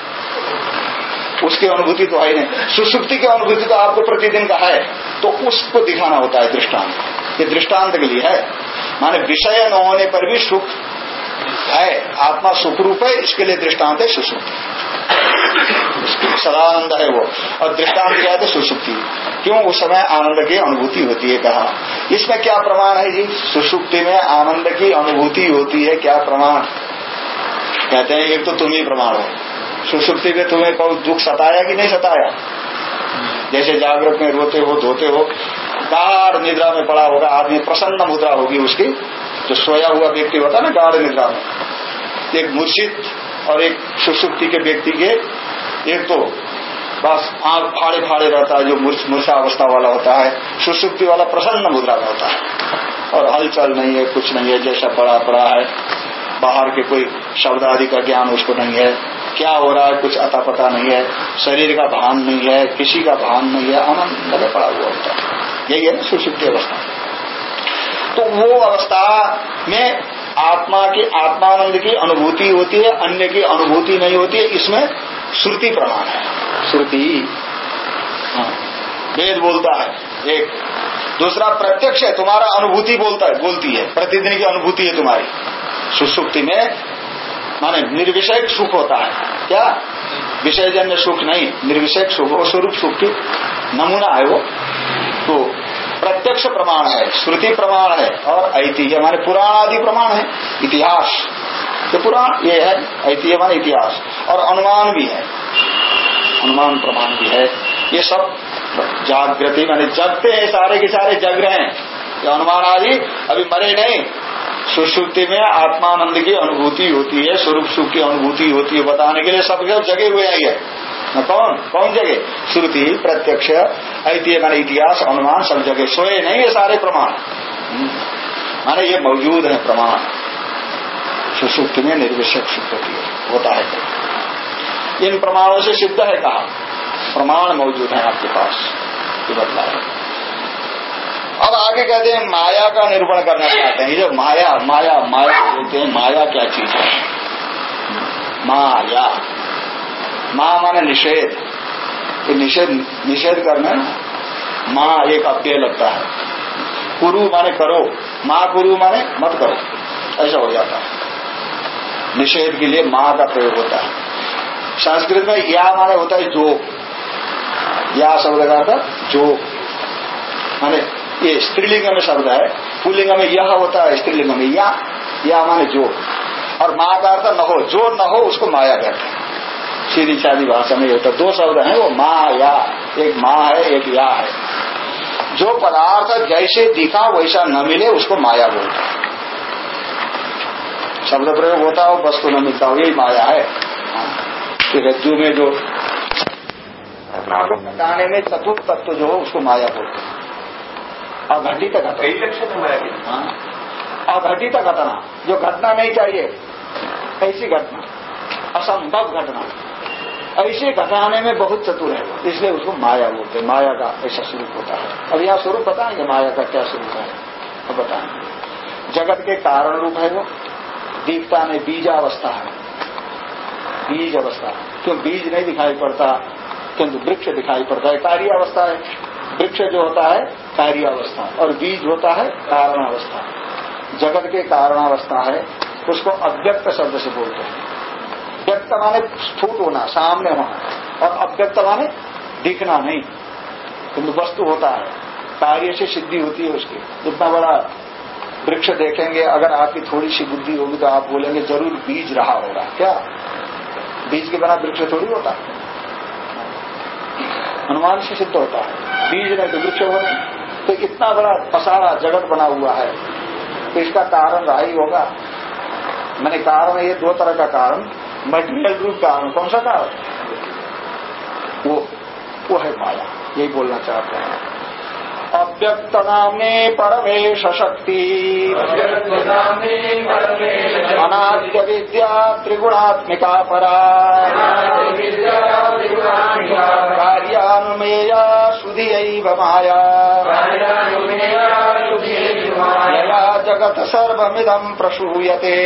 उसकी अनुभूति तो है नहीं। सुसुप्ति की अनुभूति तो आपको प्रतिदिन का है। तो उसको दिखाना होता है दृष्टांत। ये दृष्टांत के लिए है। माने विषय न होने पर भी सुख है। आत्मा सुख रूप है, इसके लिए दृष्टांत है सुसुप्ति। सदानंद है वो। और दृष्टांत क्या है तो सुसुप्ति। क्यों? उस समय आनंद की अनुभूति होती है, कहा। इसमें क्या प्रमाण है जी? सुसुप्ति में आनंद की अनुभूति होती है, क्या प्रमाण? कहते हैं, एक तो तुम ही प्रमाण हो। सुसुप्ति में तुम्हें बहुत दुख सताया कि नहीं सताया? जैसे जागृत में रोते हो, धोते हो, गाढ़ निद्रा में पड़ा होगा, आदमी प्रसन्न मुद्रा होगी उसकी, जो सोया हुआ व्यक्ति होता है ना, गाढ़ निद्रा में, एक मुर्शिद और एक सुसुप्ति के व्यक्ति के एक तो बस आँख फाड़े फाड़े रहता है, जो मूर्छा अवस्था वाला होता है। सुसुप्ति वाला प्रसन्न मुद्रा में होता है। और हलचल नहीं है, कुछ नहीं है, जैसा पड़ा पड़ा है। बाहर के कोई शब्द आदि का ज्ञान उसको नहीं है। क्या हो रहा है, कुछ अता पता नहीं है। शरीर का भान नहीं है, किसी का भान नहीं है, आनंद में पड़ा हुआ होता है। यही है ना सुसुप्ति अवस्था। तो वो अवस्था में आत्मा की आत्मानंद की अनुभूति होती है अन्य की अनुभूति नहीं होती है इसमें श्रुति प्रमाण है। श्रुति। हाँ वेद बोलता है एक। दूसरा प्रत्यक्ष है तुम्हारा अनुभूति बोलता है बोलती है प्रतिदिन की अनुभूति है तुम्हारी। सुसुप्ति में माने निर्विषय सुख होता है। क्या? विषयजन्य सुख नहीं निर्विषय सुख वो स्वरूप सुख की नमूना है वो। तो प्रत्यक्ष प्रमाण है, श्रुति प्रमाण है और ऐतिह्य माने पुराण आदि प्रमाण है, इतिहास। ये पुराण ये है ऐतिह्य माने इतिहास। और अनुमान भी है। अनुमान प्रमाण भी है। ये सब जागृति, माने जगते हैं, सारे के सारे जग रहे हैं। ये अनुमान आदि अभी मरे नहीं। सुश्रुति में आत्मानंद की अनुभूति होती है, स्वरूप सुख की अनुभूति होती है, बताने के लिए सब जगह हुए हैं ये। कौन? कौन जगह श्रुति, प्रत्यक्ष, ऐतिह्य, मान इतिहास, अनुमान, सब जगह सोए नहीं, ये सारे प्रमाण। माने ये मौजूद है प्रमाण। सुसुप्त में निर्विषक सिद्ध होता है। इन प्रमाणों से सिद्ध है कहा? प्रमाण मौजूद है आपके पास। ये बदला है। अब आगे कहते हैं, माया का निरूपण करना चाहते हैं। ये माया माया माया बोलते हैं, माया क्या चीज़ है? माया। माँ माने निषेध। ये निषेध निषेध करना माँ एक अव्यय लगता है। कुरु माने करो, माँ गुरु माने मत करो। ऐसा हो जाता है। निषेध के लिए माँ का प्रयोग होता है। संस्कृत में या माने होता है जो। या शब्द का अर्थ जो। माने ये स्त्रीलिंग में शब्द है पुलिंग में यह होता है, स्त्रीलिंग में या। या माने जो। और माँ का अर्थ न हो, जो न हो, उसको माया कहते हैं। सीधी सादी भाषा में होता दो शब्द हैं वो माँ या। एक माँ है एक या है। जो पदार्थ जैसे दिखा वैसा न मिले उसको माया बोलते हैं। शब्द प्रयोग होता हो वस्तु न मिलता हो यही माया है। कि रज्जु में जो बताने में चतुर्थ तत्व जो हो उसको माया बोलते हैं। अघटित घटना। है हाँ। अघटित घटना जो घटना नहीं चाहिए ऐसी घटना असंभव घटना। ऐसे घटाने में बहुत चतुर है। इसलिए उसको माया बोलते माया का ऐसा स्वरूप होता है। अब यहाँ स्वरूप बताएँगे, माया का क्या स्वरूप है? अब बताएँगे। जगत के कारण रूप है वो। दीपता में बीजावस्था है। बीज अवस्था क्यों? बीज नहीं दिखाई पड़ता, किंतु वृक्ष दिखाई पड़ता है। कार्य अवस्था है। वृक्ष जो होता है कार्य अवस्था और बीज होता है कारण अवस्था जगत के कारणावस्था है। उसको अव्यक्त शब्द से बोलते हैं। व्यक्त माने स्फुट होना, सामने होना, और अव्यक्त माने दिखना नहीं। किंतु वस्तु होता है, कार्य से सिद्धि होती है उसकी। जितना बड़ा वृक्ष देखेंगे, अगर आपकी थोड़ी सी बुद्धि होगी तो आप बोलेंगे, ज़रूर बीज रहा होगा। क्या? बीज के बिना वृक्ष थोड़ी होता? है से सिद्ध होता है। बीज नहीं तो वृक्ष हो नहीं तो इतना बड़ा पसारा जगत बना हुआ है। तो इसका कारण रहा होगा। मैंने कारण, ये दो तरह का कारण। मटेरियल रूप कारण कौन सा कारण वो वो है माया यही बोलना चाहते हैं। अव्यक्त नामे परमेश शक्ति। अनाद्य विद्या त्रिगुणात्मिका परा। कार्यानुमेया सुधियैव माया। यया जगत सर्वमिदं प्रसूयते।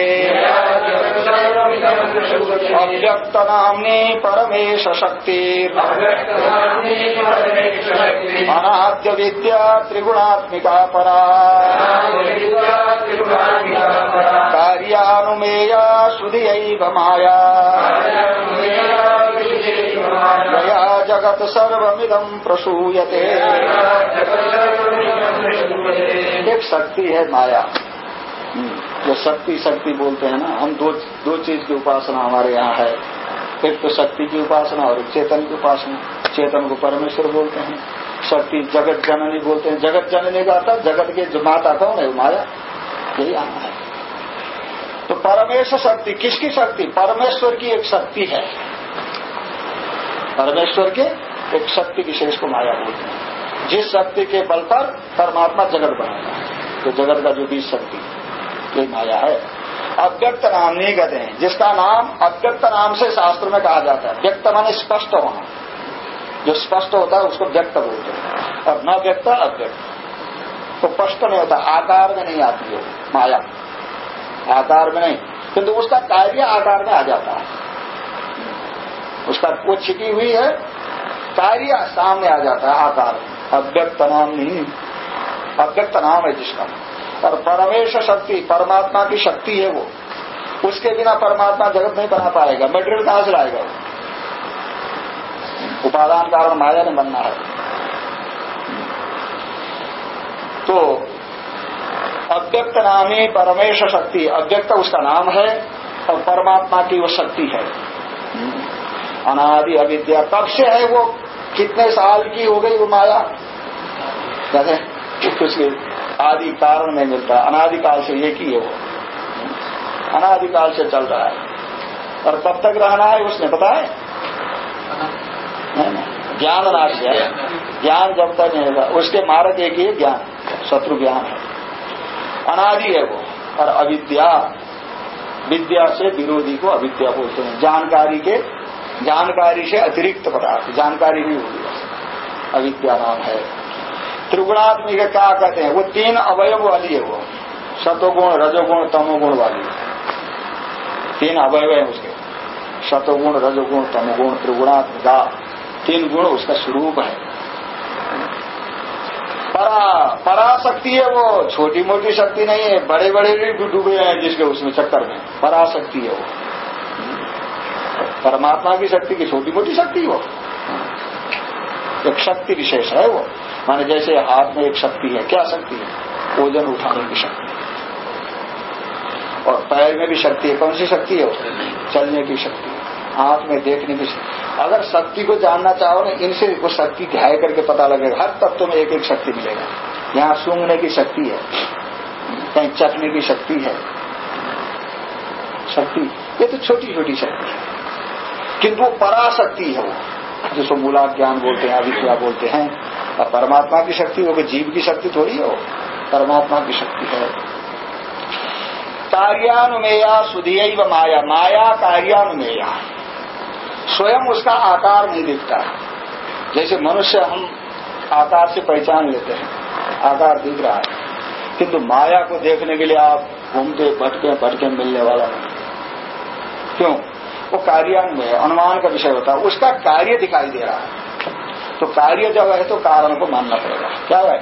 अव्यक्त नाम्नी परमेश शक्ति अनाद्य विद्या त्रिगुणात्मिका परा। कार्यानुमेया सुधियैव माया। जगत सर्वमिदं प्रसूयते। एक शक्ति है माया। हम्म, जो शक्ति शक्ति बोलते हैं ना हम दो दो चीज़ की उपासना हमारे यहाँ है। एक तो शक्ति की उपासना और एक चेतन की उपासना। चेतन को परमेश्वर बोलते हैं। शक्ति जगत जननी बोलते हैं। जगत जननी का अर्थ जगत के जो माता कौन है? माया। यही आना है। तो परमेश्वर शक्ति किसकी शक्ति? परमेश्वर की एक शक्ति है। परमेश्वर के एक शक्ति विशेष को माया बोलते हैं। जिस शक्ति के बल पर परमात्मा जगत बनाता है तो जगत का जो बीज शक्ति, ये माया है। अव्यक्त नाम नहीं कहते हैं। जिसका नाम अव्यक्त नाम से शास्त्र में कहा जाता है। व्यक्त माने स्पष्ट होना। जो स्पष्ट होता है, उसको व्यक्त बोलते हैं। और न व्यक्त, अव्यक्त। तो स्पष्ट नहीं होता। आकार में नहीं आती है माया। आकार में नहीं। किंतु उसका कार्य आकार में आ जाता है। उसका वो छिपी हुई है। कार्य सामने आ जाता है, आकार। अव्यक्त नाम नहीं। अव्यक्त नाम है जिसका। और परमेश शक्ति, परमात्मा की शक्ति है वो। उसके बिना परमात्मा जगत नहीं बना पाएगा। मेटेरियल कहाँ से लाएगा वो? उपादान कारण माया ने बनना है। तो अव्यक्त नाम परमेश शक्ति। अव्यक्त उसका नाम है और परमात्मा की वो शक्ति है। अनादि अविद्या। कब से है वो? कितने साल की हो गई वो माया? कहते कुछ आदि कारण नहीं मिलता। अनादिकाल से एक ही है वो। अनादिकाल से चल रहा है। और कब तक रहना है उसने है ज्ञान नाश है। ज्ञान जब तक नहीं होगा। उसके मारक एक ही ज्ञान। शत्रु ज्ञान है। अनादि है वो। और अविद्या, विद्या से विरोधी को अविद्या बोलते हैं। जानकारी के जानकारी से अतिरिक्त पदार्थ, जानकारी भी होगी अविद्या नाम है। त्रिगुणात्मिक क्या कहते हैं? वो तीन अवयव वाली है वो। सतोगुण, रजोगुण, तमोगुण वाली तीन अवयव है उसके। सतोगुण, रजोगुण, तमोगुण, त्रिगुणात्मिका। तीन गुण उसका स्वरूप है। परा, पराशक्ति है वो। छोटी मोटी शक्ति नहीं है बड़े बड़े भी डूबे हैं जिसके उसमें चक्कर में। पराशक्ति है वो। परमात्मा की शक्ति की छोटी मोटी शक्ति वो एक शक्ति विशेष है वो। माने जैसे हाथ में एक शक्ति है, क्या शक्ति है? ओजन उठाने की शक्ति। और पैर में भी शक्ति है, कौन सी शक्ति है चलने की शक्ति आँख में देखने की शक्ति। अगर शक्ति को जानना चाहो ना, इनसे वो शक्ति ध्याय करके पता लगेगा। हर तत्व में एक एक शक्ति मिलेगा। यहाँ सूंघने की शक्ति है, कहीं चखने की शक्ति है। शक्ति, ये तो छोटी छोटी शक्ति है। किंतु वो पराशक्ति है वो। जिसको मूला ज्ञान बोलते हैं, अविद्या बोलते हैं और परमात्मा की शक्ति वो जीव की शक्ति थोड़ी हो परमात्मा की शक्ति है। कार्यानुमेया सुधीय माया माया कार्यानुमेया। स्वयं उसका आकार नहीं दिखता। जैसे मनुष्य हम आकार से पहचान लेते हैं, आकार दिख रहा है। किंतु माया को देखने के लिए आप घूमते, भटके भटके मिलने वाला नहीं। क्यों? वो कार्यान्वय अनुमान का विषय होता है, उसका कार्य दिखाई दे रहा है। तो कार्य जब है तो कारण को मानना पड़ेगा। क्या है?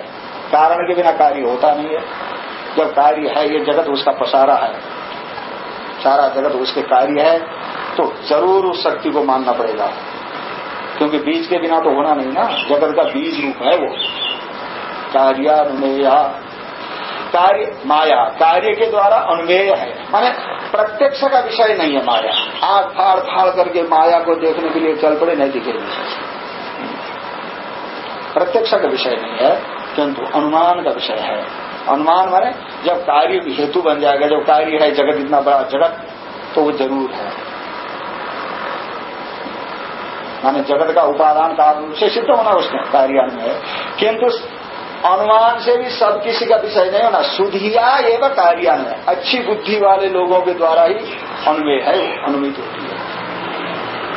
कारण के बिना कार्य होता नहीं है। जब कार्य है, ये जगत उसका पसारा है। सारा जगत उसके कार्य है तो ज़रूर उस शक्ति को मानना पड़ेगा। क्योंकि बीज के बिना तो होना नहीं ना। जगत का बीज रूप है वो। कार्यानुमेया। कार्य माया। कार्य के द्वारा अनुमेय है। माने प्रत्यक्ष का विषय नहीं है माया। आग फाड़ फाड़ करके माया को देखने के लिए चल पड़े, नहीं दिखेगी। प्रत्यक्ष का विषय नहीं है, किंतु अनुमान का विषय है। अनुमान माने, जब कार्य हेतु बन जाएगा, जब कार्य है, जगत इतना बड़ा जगत तो वो ज़रूर है। माने जगत का उपादान कारण से सिद्ध होना उसमें कार्य में किंतु अनुमान से भी सब किसी का विषय नहीं होना। सुधिया एवं कार्यान्वय। अच्छी बुद्धि वाले लोगों के द्वारा ही अन्वय है, अनुमित होती है।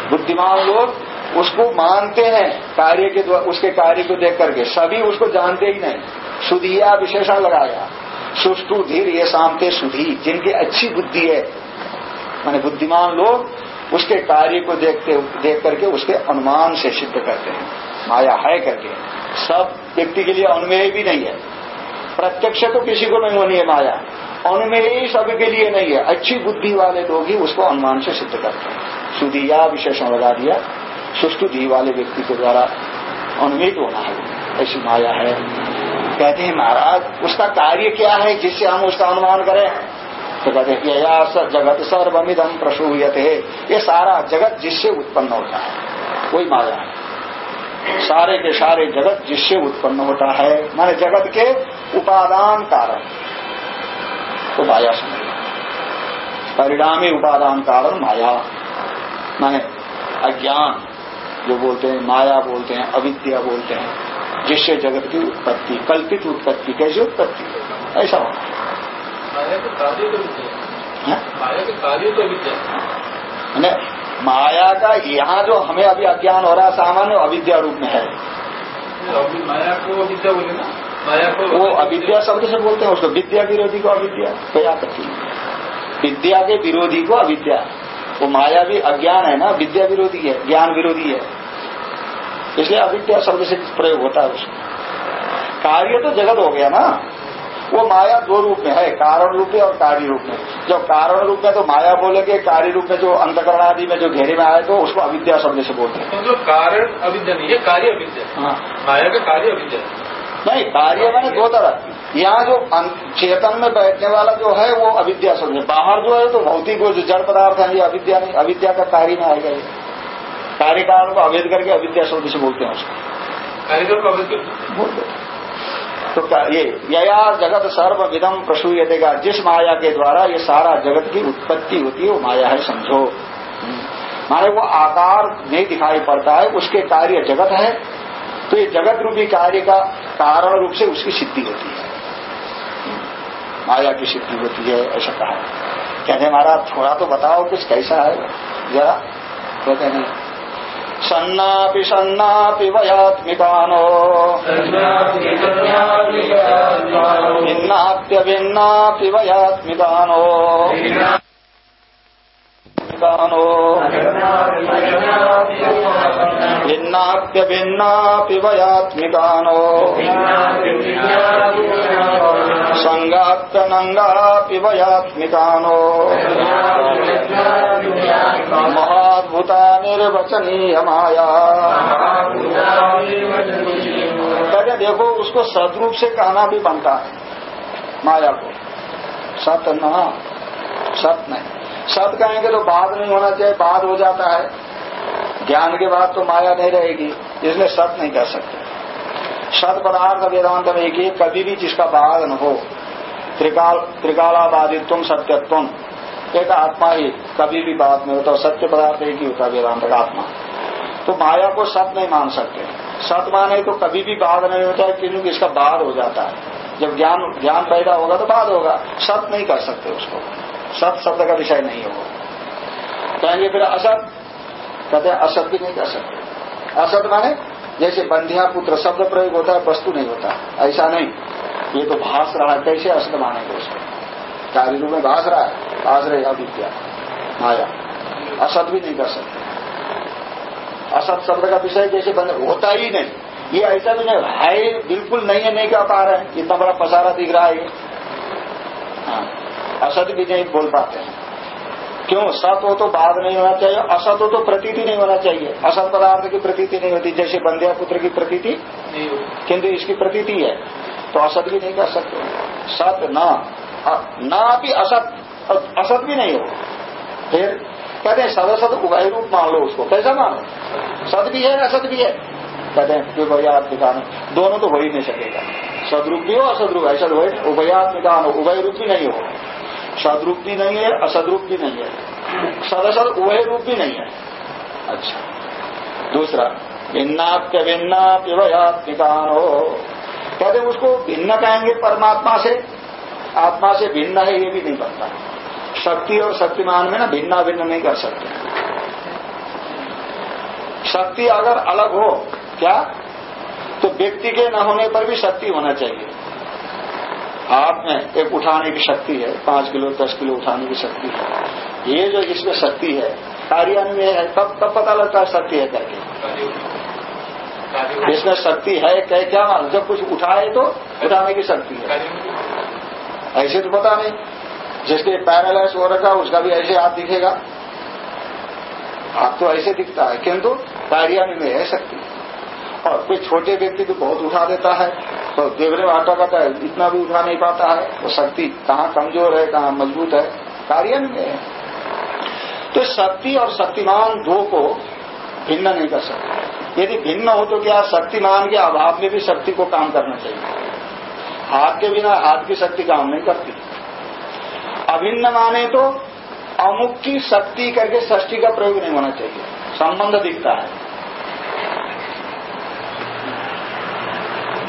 बुद्धिमान लोग उसको मानते हैं, कार्य के द्वारा उसके कार्य को देख करके। सभी उसको जानते ही नहीं। सुधिया विशेषण लगाया। सुष्टु धीर ये शामते सुधी, जिनकी अच्छी बुद्धि है। माने बुद्धिमान लोग उसके कार्य को देखते, देख करके उसके अनुमान से सिद्ध करते हैं। माया है करके। सब व्यक्ति के लिए अनुमेय भी नहीं है। प्रत्यक्ष तो किसी को नहीं होनी है माया। अनुमेय सभी के लिए नहीं है। अच्छी बुद्धि वाले लोग ही उसको अनुमान से सिद्ध करते हैं। सुधिया विशेषण लगा दिया। सुष्टु धी वाले व्यक्ति के द्वारा अनुमित होना है। ऐसी माया है। कहते हैं, महाराज, उसका कार्य क्या है जिससे हम उसका अनुमान करें? तो कहते हैं या जगत सर्वमिदम प्रसूयते। ये सारा जगत जिससे उत्पन्न होता है। कोई माया है। सारे के सारे जगत जिससे उत्पन्न होता है माने जगत के उपादान कारण। तो माया समझ परिणामी उपादान कारण माया। माने अज्ञान जो बोलते हैं माया बोलते हैं अविद्या बोलते हैं जिससे जगत की उत्पत्ति कल्पित उत्पत्ति कैसी उत्पत्ति? ऐसा होता होना माया के कार्य तो विद्या। माया के यहाँ जो हमें अभी अज्ञान हो रहा है सामान्य अविद्या रूप में है। माया को अविद्या बोले ना? माया को वो अविद्या शब्द से बोलते हैं उसको विद्या विरोधी को अविद्या क्या करती विद्या के विरोधी को अविद्या। वो माया भी अज्ञान है ना विद्या विरोधी है ज्ञान विरोधी है। इसलिए अविद्या शब्द से प्रयोग होता है उसको। कार्य तो जगत हो गया ना। वो माया दो रूप में है कारण रूप में और कार्य रूप में। जब कारण रूप में तो माया बोलेंगे कार्य रूप में जो अंतकरण आदि में जो घेरे में आए तो उसको अविद्या शब्द से बोलते हैं। तो जो कारण अविद्या नहीं है कार्य अविद्या। हाँ। माया का कार्य अविद्या। नहीं कार्य मैंने दो तरह यहाँ जो चेतन में बैठने वाला जो है वो अविद्या शब्द है। बाहर जो है तो भौतिक जो जड़ पदार्थ है ये अविद्या नहीं अविद्या का कार्य में आएगा ये। कार्य कारण को अवैध करके अविद्या शब्द से बोलते हैं उसको। कार्यक्रम को अवैध बोलते तो ये, यया जगत सर्व विदम प्रसूय देगा जिस माया के द्वारा ये सारा जगत की उत्पत्ति होती है, वो माया है, समझो। माने वो आकार नहीं दिखाई पड़ता है, उसके कार्य जगत है तो ये जगत रूपी कार्य का कारण रूप से उसकी सिद्धि होती है। माया की सिद्धि होती है, ऐसा कहा। कहते महाराज, थोड़ा तो बताओ, कुछ कैसा है? जरा, कहते नहीं सन्नापि सन्नापि वयात्मिकानो। भिन्नाप्य भिन्नापि वयात्मिकानो। भिन्नाप्य भिन्नाप्य वयात्मिकानो। सङ्गाप्यनङ्गापि वयात्मिकानो। महाद्भुता निर्वचनीय माया। कहते देखो, उसको सदरूप से कहना भी बनता है, माया को। सत न, सत नहीं। सत कहेंगे तो बाद नहीं होना चाहिए, बाद हो जाता है। ज्ञान के बाद तो माया नहीं रहेगी, इसलिए सत नहीं कह सकते। सत पदार्थ वेदांत में एक कभी भी जिसका बाद न हो। त्रिकाल त्रिकालाबादित्व सत्यत्व। एक आत्मा ही कभी भी बात में होता सत्य पदार्थ एक ही होता वेदांत का आत्मा। तो माया को सत नहीं मान सकते। सत माने तो कभी भी बाद नहीं होता है क्योंकि इसका बाद हो जाता है। जब ज्ञान ज्ञान पैदा होगा तो बाद होगा। सत नहीं कर सकते उसको। सत शब्द का विषय नहीं होगा। कहेंगे फिर असत। कहते हैं, असत भी नहीं कर सकते। असत माने, जैसे बंधिया पुत्र शब्द प्रयोग होता है, वस्तु नहीं होता। ऐसा नहीं। ये तो भाष रहा है। कैसे असत मानेंगे उसको? रूप में भाष रहा है। भाष रहे अविद्या माया। असत भी नहीं कर सकते। असत शब्द का विषय जैसे बंद होता ही नहीं। ये ऐसा भी नहीं है बिल्कुल नहीं है नहीं कह पा रहे हैं। इतना बड़ा पसारा दिख रहा है हाँ, असत भी नहीं बोल पाते हैं। क्यों? सत हो तो बाद नहीं होना चाहिए असत हो तो प्रतीति नहीं होना चाहिए। असत पदार्थ की प्रतीति नहीं होती जैसे बंध्या पुत्र की प्रतीति किंतु इसकी प्रतीति है तो असत भी नहीं कर सकते। सत न। न भी असत असत भी नहीं हो फिर कहते हैं सदसत उभय रूप मान लो उसको। कैसा मानो? सत भी है असत भी है। कहते हैं उभयात्मिकान दोनों तो हो ही नहीं सकेगा। सदरूप भी हो, असदरूप ऐसा उभयात्मिकान उभय रूप भी नहीं हो सदरूप भी नहीं है, असदरूप भी नहीं है। सदसद उभय रूप भी नहीं है। अच्छा। दूसरा, भिन्नाप्य भिन्नाप्य वयात्मिकान हो कहते उसको भिन्न कहेंगे परमात्मा से। आत्मा से भिन्न है, ये भी नहीं बनता। शक्ति और शक्तिमान में ना भिन्ना भिन्न नहीं कर सकते। शक्ति अगर अलग हो क्या? तो व्यक्ति के न होने पर भी शक्ति होना चाहिए। आप में एक उठाने की शक्ति है पाँच किलो दस किलो उठाने की शक्ति है। ये जो इसमें शक्ति है कार्यान्वय है तब तब पता लगता है शक्ति है करके। इसमें शक्ति है कह क्या मान जब कुछ उठाए तो उठाने की शक्ति है। ऐसे तो पता नहीं। जिसके पैरालाइज हो रखा उसका भी ऐसे हाथ दिखेगा। हाथ तो ऐसे दिखता है, किंतु कार्यान्वय है शक्ति। और कोई छोटे व्यक्ति तो बहुत उठा देता है तो देवरे में आटा है इतना भी उठा नहीं पाता है, वो शक्ति कहाँ कमज़ोर है, कहाँ मज़बूत है कार्यान्वय है। तो शक्ति और शक्तिमान दो को भिन्न नहीं कर सकते। यदि भिन्न हो तो क्या शक्तिमान के अभाव में भी शक्ति को काम करना चाहिए? हाथ के बिना हाथ की शक्ति काम नहीं करती। अभिन्न माने तो अमुक की शक्ति करके षष्टि का प्रयोग नहीं होना चाहिए। संबंध दिखता है।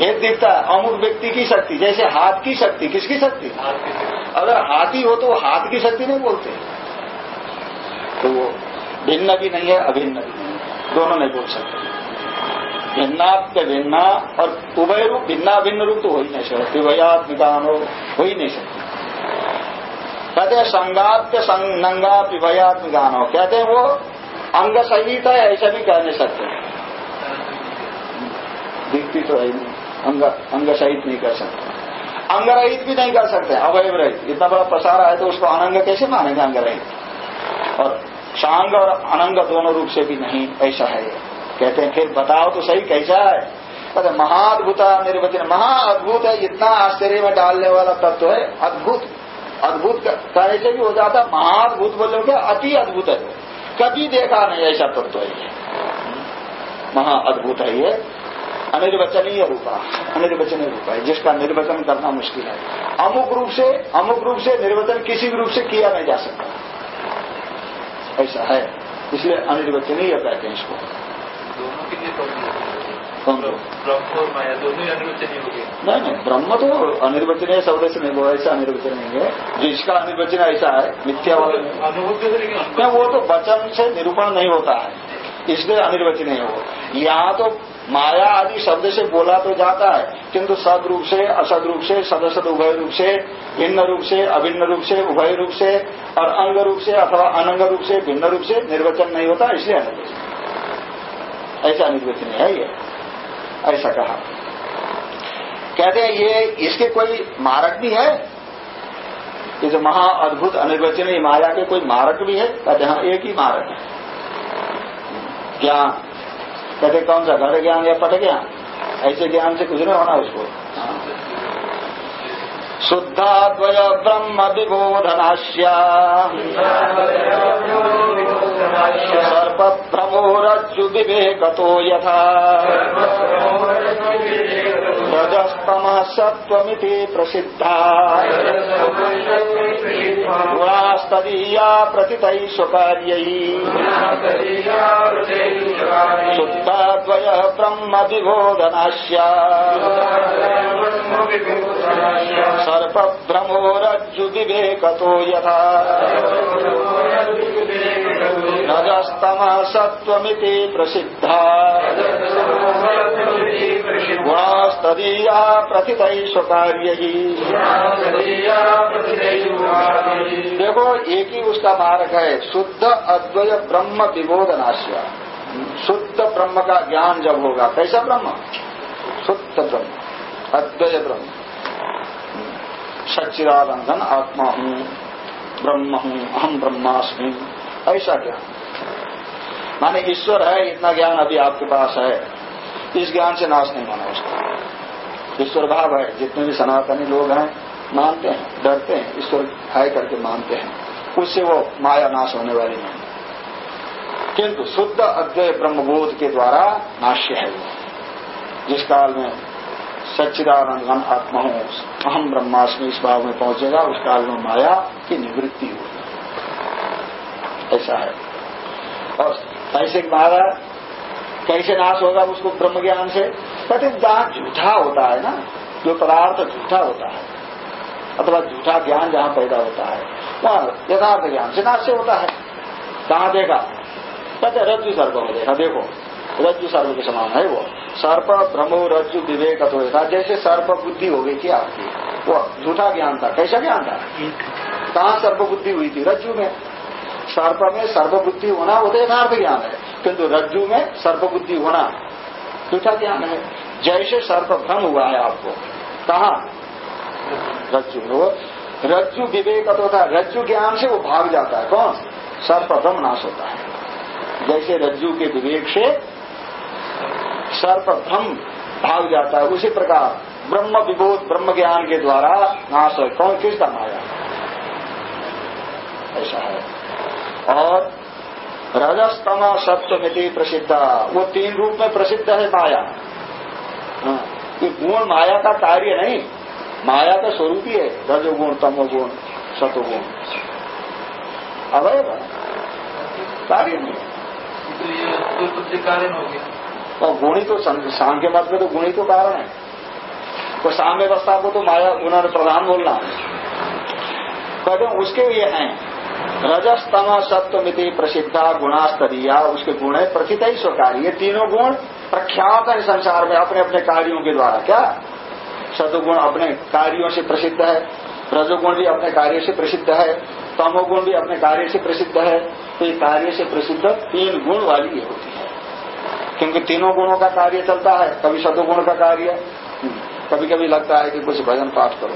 एक दिखता है अमुक व्यक्ति की शक्ति जैसे हाथ की शक्ति किसकी शक्ति? अगर हाथी हो तो हाथ की शक्ति नहीं बोलते। तो वो भिन्न भी नहीं है अभिन्न भी नहीं है। दोनों नहीं बोल सकते। भिन्नाप्य भिन्ना और उभय रूप भिन्ना भिन्न रूप तो हो ही नहीं सकते। उभयात्मिकान हो ही नहीं सकते। कहते हैं संगाप्य नंगा पिभयात्मिकान हो कहते हैं वो अंग सहित है, ऐसा भी कह नहीं सकते। दिखती तो है नहीं। अंग अंग सहित नहीं कर सकते। अंग रहित भी नहीं कर सकते, अवयव रहित। इतना बड़ा पसारा है तो उसको अनंग कैसे मानेंगे, अंग रहित? और सांग और अनंग दोनों रूप से भी नहीं, ऐसा है। कहते हैं, फिर बताओ तो सही कैसा है? कहते महाअद्भुता निर्वचन। महाअद्भुत है, इतना आश्चर्य में डालने वाला तत्व है, अद्भुत। अद्भुत कहने से भी हो जाता महाअद्भुत बोलो क्या अति अद्भुत है। कभी देखा नहीं ऐसा तत्व है ये। महाअद्भुत है ये। अनिर्वचनीय रूपा अनिर्वचनीय रूपा है। जिसका निर्वचन करना मुश्किल है। अमुक रूप से, अमुक रूप से निर्वचन किसी भी रूप से किया नहीं जा सकता। ऐसा है। इसलिए अनिर्वचनीय कहते हैं इसको। कौन को ब्रह्म। और माया दोनों अनिर्वचनीय हो गए नहीं नहीं ब्रह्म तो अनिर्वचनीय शब्द से नहीं वो ऐसा अनिर्वचन नहीं है। जिसका अनिर्वचन ऐसा है मिथ्या वाले नहीं। अनुभव वो तो वचन से निरूपण नहीं होता है। इसलिए अनिर्वचनीय हो यहाँ तो माया आदि शब्द से बोला तो जाता है किंतु सद रूप से असद रूप से सदसद उभय रूप से भिन्न रूप से अभिन्न रूप से उभय रूप से और अंग रूप से अथवा अनंग रूप से भिन्न रूप से निर्वचन नहीं होता इसलिए अनिर्वचन ऐसा निर्वचनीय है ये। ऐसा कहा। कहते हैं, ये इसके कोई मारक भी है? ये जो महा अद्भुत अनिर्वचनीय माया के कोई मारक भी है? कहते हाँ एक ही मारक है। ज्ञान। कहते कौन सा? घट ज्ञान या पट ज्ञान? ऐसे ज्ञान से कुछ नहीं होना उसको शुद्धाद्वय ब्रह्म विबोधनाश्या। सर्प भ्रमोरज्जु विवेकतो यथा। रजस्तम सत्वमिति प्रसिद्धा। गुणास्तदीया प्रतितैः स्वकार्यैः शुद्धाद्वय ब्रह्म विबोधनाश्या सर्प भ्रमोरज्जु विवेकतो यथा। रजस्तम सत्वमिति प्रसिद्धा। गुणास्तदीया प्रतितैः स्वकार्यैः। देखो, एक ही उसका मार्ग है, शुद्ध अद्वय ब्रह्म विबोधनाश्य शुद्ध ब्रह्म का ज्ञान जब होगा, कैसा ब्रह्म? शुद्ध ब्रह्म अद्वय ब्रह्म। सच्चिदानंदन आत्मा हूँ, ब्रह्म हूँ अहम ब्रह्मास्मि, ऐसा ज्ञान। माने ईश्वर है, इतना ज्ञान अभी आपके पास है। इस ज्ञान से नाश नहीं माना उसका। ईश्वर भाव है, जितने भी सनातनी लोग हैं, मानते हैं, डरते हैं, ईश्वर है करके मानते हैं। उससे वो माया नाश होने वाली नहीं। किंतु शुद्ध अद्वय ब्रह्मबोध के द्वारा नाश्य है वो, जिस काल में सच्चिदानंद आत्मा हूँ अहम ब्रह्मास्मि इस भाव में पहुंचेगा, उस काल में माया की निवृत्ति होगी। ऐसा है। और ऐसे माया कैसे नाश होगा उसको ब्रह्म ज्ञान से कहते जहाँ झूठा होता है ना, जो पदार्थ झूठा होता है, अथवा झूठा ज्ञान जहाँ पैदा होता है, वहाँ यथार्थ ज्ञान से नाश से होता है। कहाँ देखा? कहते रज्जु सर्प में देखा, देखो, रज्जु सर्प के समान है वो। सर्प भ्रमो रज्जु, विवेक तो था जैसे सर्प बुद्धि हो गई थी आपकी, वो झूठा ज्ञान था, कैसा ज्ञान था? कहाँ सर्प बुद्धि हुई थी? रज्जु में। सर्प में सर्प बुद्धि होना, वो तो यथार्थ ज्ञान है। किंतु रज्जु में सर्प बुद्धि होना, झूठा ज्ञान है। जैसे सर्प भ्रम हुआ है आपको कहा रज्जु रज्जु विवेक तो था रज्जु ज्ञान से वो भाग जाता है। कौन? सर्प भ्रम नाश होता है। जैसे रज्जु के विवेक से सर्प भ्रम भाग जाता है, उसी प्रकार ब्रह्म विबोध, ब्रह्म ज्ञान के द्वारा नाश है। कौन? किसका माया। ऐसा है। और रजस्तम सप्तमिति प्रसिद्ध। वो तीन रूप में प्रसिद्ध है माया। हाँ, ये गुण माया का कार्य नहीं। माया का स्वरूप ही है रजोगुण तमोगुण सतोगुण। अवय कार्य नहीं। तो कारण हो गया। और गुणी तो सांख्य मत में तो गुणी तो कारण है। तो साम्य अवस्था को तो माया उन्होंने प्रधान बोलना कहते उसके ये हैं। रजस्तम सत्वमिति प्रसिद्धा गुणास्तरीया उसके गुण है प्रथित ही स्वकारी। ये तीनों गुण प्रख्यात है संसार में, अपने अपने कार्यों के द्वारा। क्या? सतुगुण अपने कार्यों से प्रसिद्ध है, रजोगुण भी अपने कार्य से प्रसिद्ध है, तमोगुण भी अपने कार्य से प्रसिद्ध है। तो ये कार्य से प्रसिद्ध तीन गुण वाली होती है। क्योंकि तीनों गुणों का कार्य चलता है, कभी सतुगुण का कार्य कभी कभी लगता है कि कुछ भजन पाठ करो।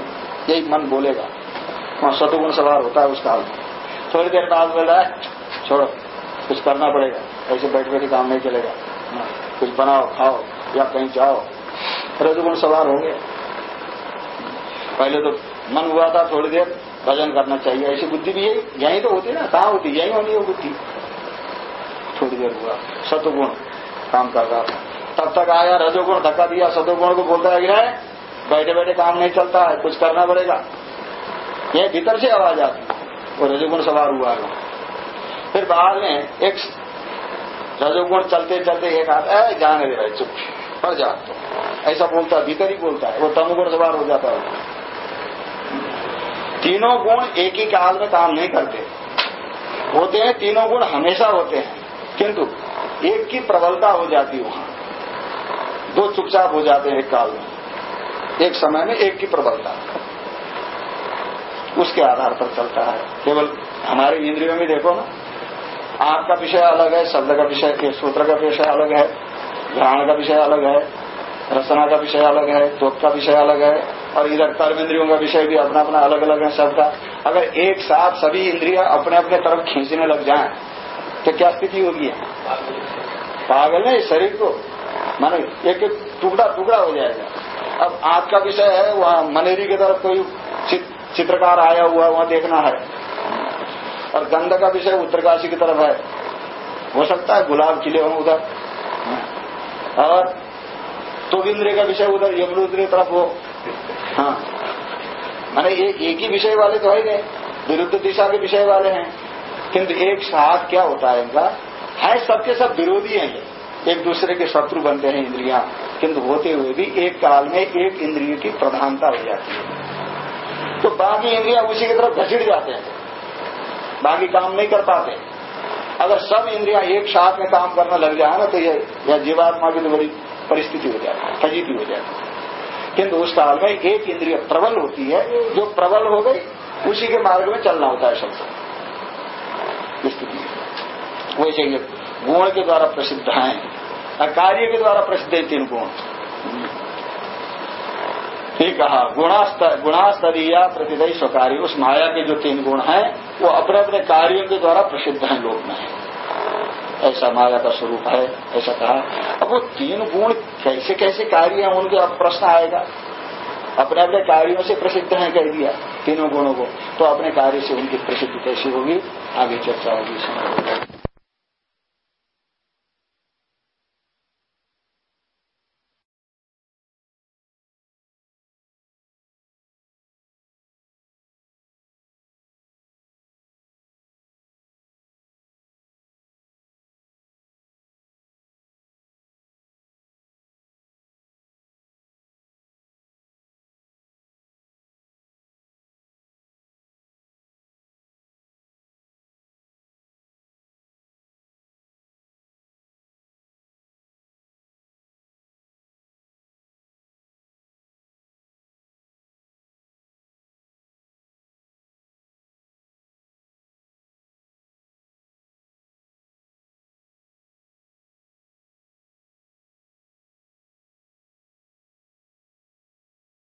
यही मन बोलेगा। वहाँ सतुगुण सवार होता है उस काल में। थोड़ी देर बाद बोल रहा है। छोड़ो, कुछ करना पड़ेगा। ऐसे बैठ बैठे काम नहीं चलेगा। कुछ बनाओ, खाओ, या कहीं जाओ। रजगुण सवार हो गए। पहले तो मन हुआ था थोड़ी देर भजन करना चाहिए। ऐसी बुद्धि भी यही यही तो होती है ना। कहाँ होती यही होनी है बुद्धि। थोड़ी देर हुआ। सतुगुण काम कर रहा था। तब तक आया रजोगुण, धक्का दिया। सतुगुण को बोलता है बैठे बैठे काम नहीं चलता है, कुछ करना पड़ेगा। ये भीतर से आवाज़ आती है। वो रजोगुण सवार हुआ है। फिर बाद में एक रजोगुण चलते चलते एक आता है जाने दे रहे चुप पर्याप्त ऐसा बोलता है, भीतर ही बोलता है, वो तमुगुण सवार हो जाता है। तीनों गुण एक ही काल में काम नहीं करते। होते हैं, तीनों गुण हमेशा होते हैं, किंतु एक की प्रबलता हो जाती वहाँ। दो चुपचाप हो जाते हैं एक काल में। एक समय में एक की प्रबलता। उसके आधार पर चलता है। केवल हमारे इंद्रियों में देखो ना। आँख का विषय अलग है, शब्द का विषय सूत्र का विषय अलग है, घ्राण का विषय अलग है, रचना का विषय अलग है त्वक का विषय अलग है, और इधर कर्म इंद्रियों का विषय भी अपना अपना अलग अलग है सबका। अगर एक साथ सभी इंद्रिया अपने अपने तरफ़ खींचने लग जाएँ तो क्या स्थिति होगी? पागल है शरीर को। माने एक एक टुकड़ा टुकड़ा हो जाएगा। अब आँख का विषय है, वहाँ मनेरी की तरफ़ कोई चित्रकार आया हुआ है, वहाँ देखना है। और गंध का विषय उत्तरकाशी की तरफ़ है। हो सकता है गुलाब खिले हो उधर। और तो इंद्रिय का विषय उधर यमुनोद्री तरफ़ हो। हाँ। मैंने ये एक ही विषय वाले तो है गए विरुद्ध दिशा के विषय वाले हैं। किंतु एक साथ क्या होता है इनका? है सबके सब विरोधी हैं। एक दूसरे के शत्रु बनते हैं इंद्रियाँ। किंतु होते हुए भी एक काल में एक इंद्रिय की प्रधानता हो जाती है। तो बाकी इंद्रिया उसी की तरफ़ घसीट जाते हैं। बाकी काम नहीं कर पाते। अगर सब इंद्रिया एक साथ में काम करना लग जाए ना तो ये यह जीवात्मा की तो बड़ी परिस्थिति हो जाती है, फजीती हो जाती है। किंतु उस काल में एक इंद्रिय प्रबल होती है, जो प्रबल हो गई, उसी के मार्ग में चलना होता है सबसे। स्थिति वैसे ये गुण के द्वारा प्रसिद्ध है कार्य के द्वारा प्रसिद्ध है तीन गुण। ठीक कहा गुणास्तरीय प्रतिदय स्वकारी। उस माया के जो तीन गुण हैं, वो अपने अपने कार्यों के द्वारा प्रसिद्ध हैं, लोक में। ऐसा माया का स्वरूप है, ऐसा कहा। अब वो तीन गुण कैसे कैसे कार्य हैं, उनके अब प्रश्न आएगा। अपने अपने कार्यों से प्रसिद्ध है, कह दिया, तीनों गुणों को। तो अपने कार्य से उनकी प्रसिद्धि कैसी होगी? आगे चर्चा होगी।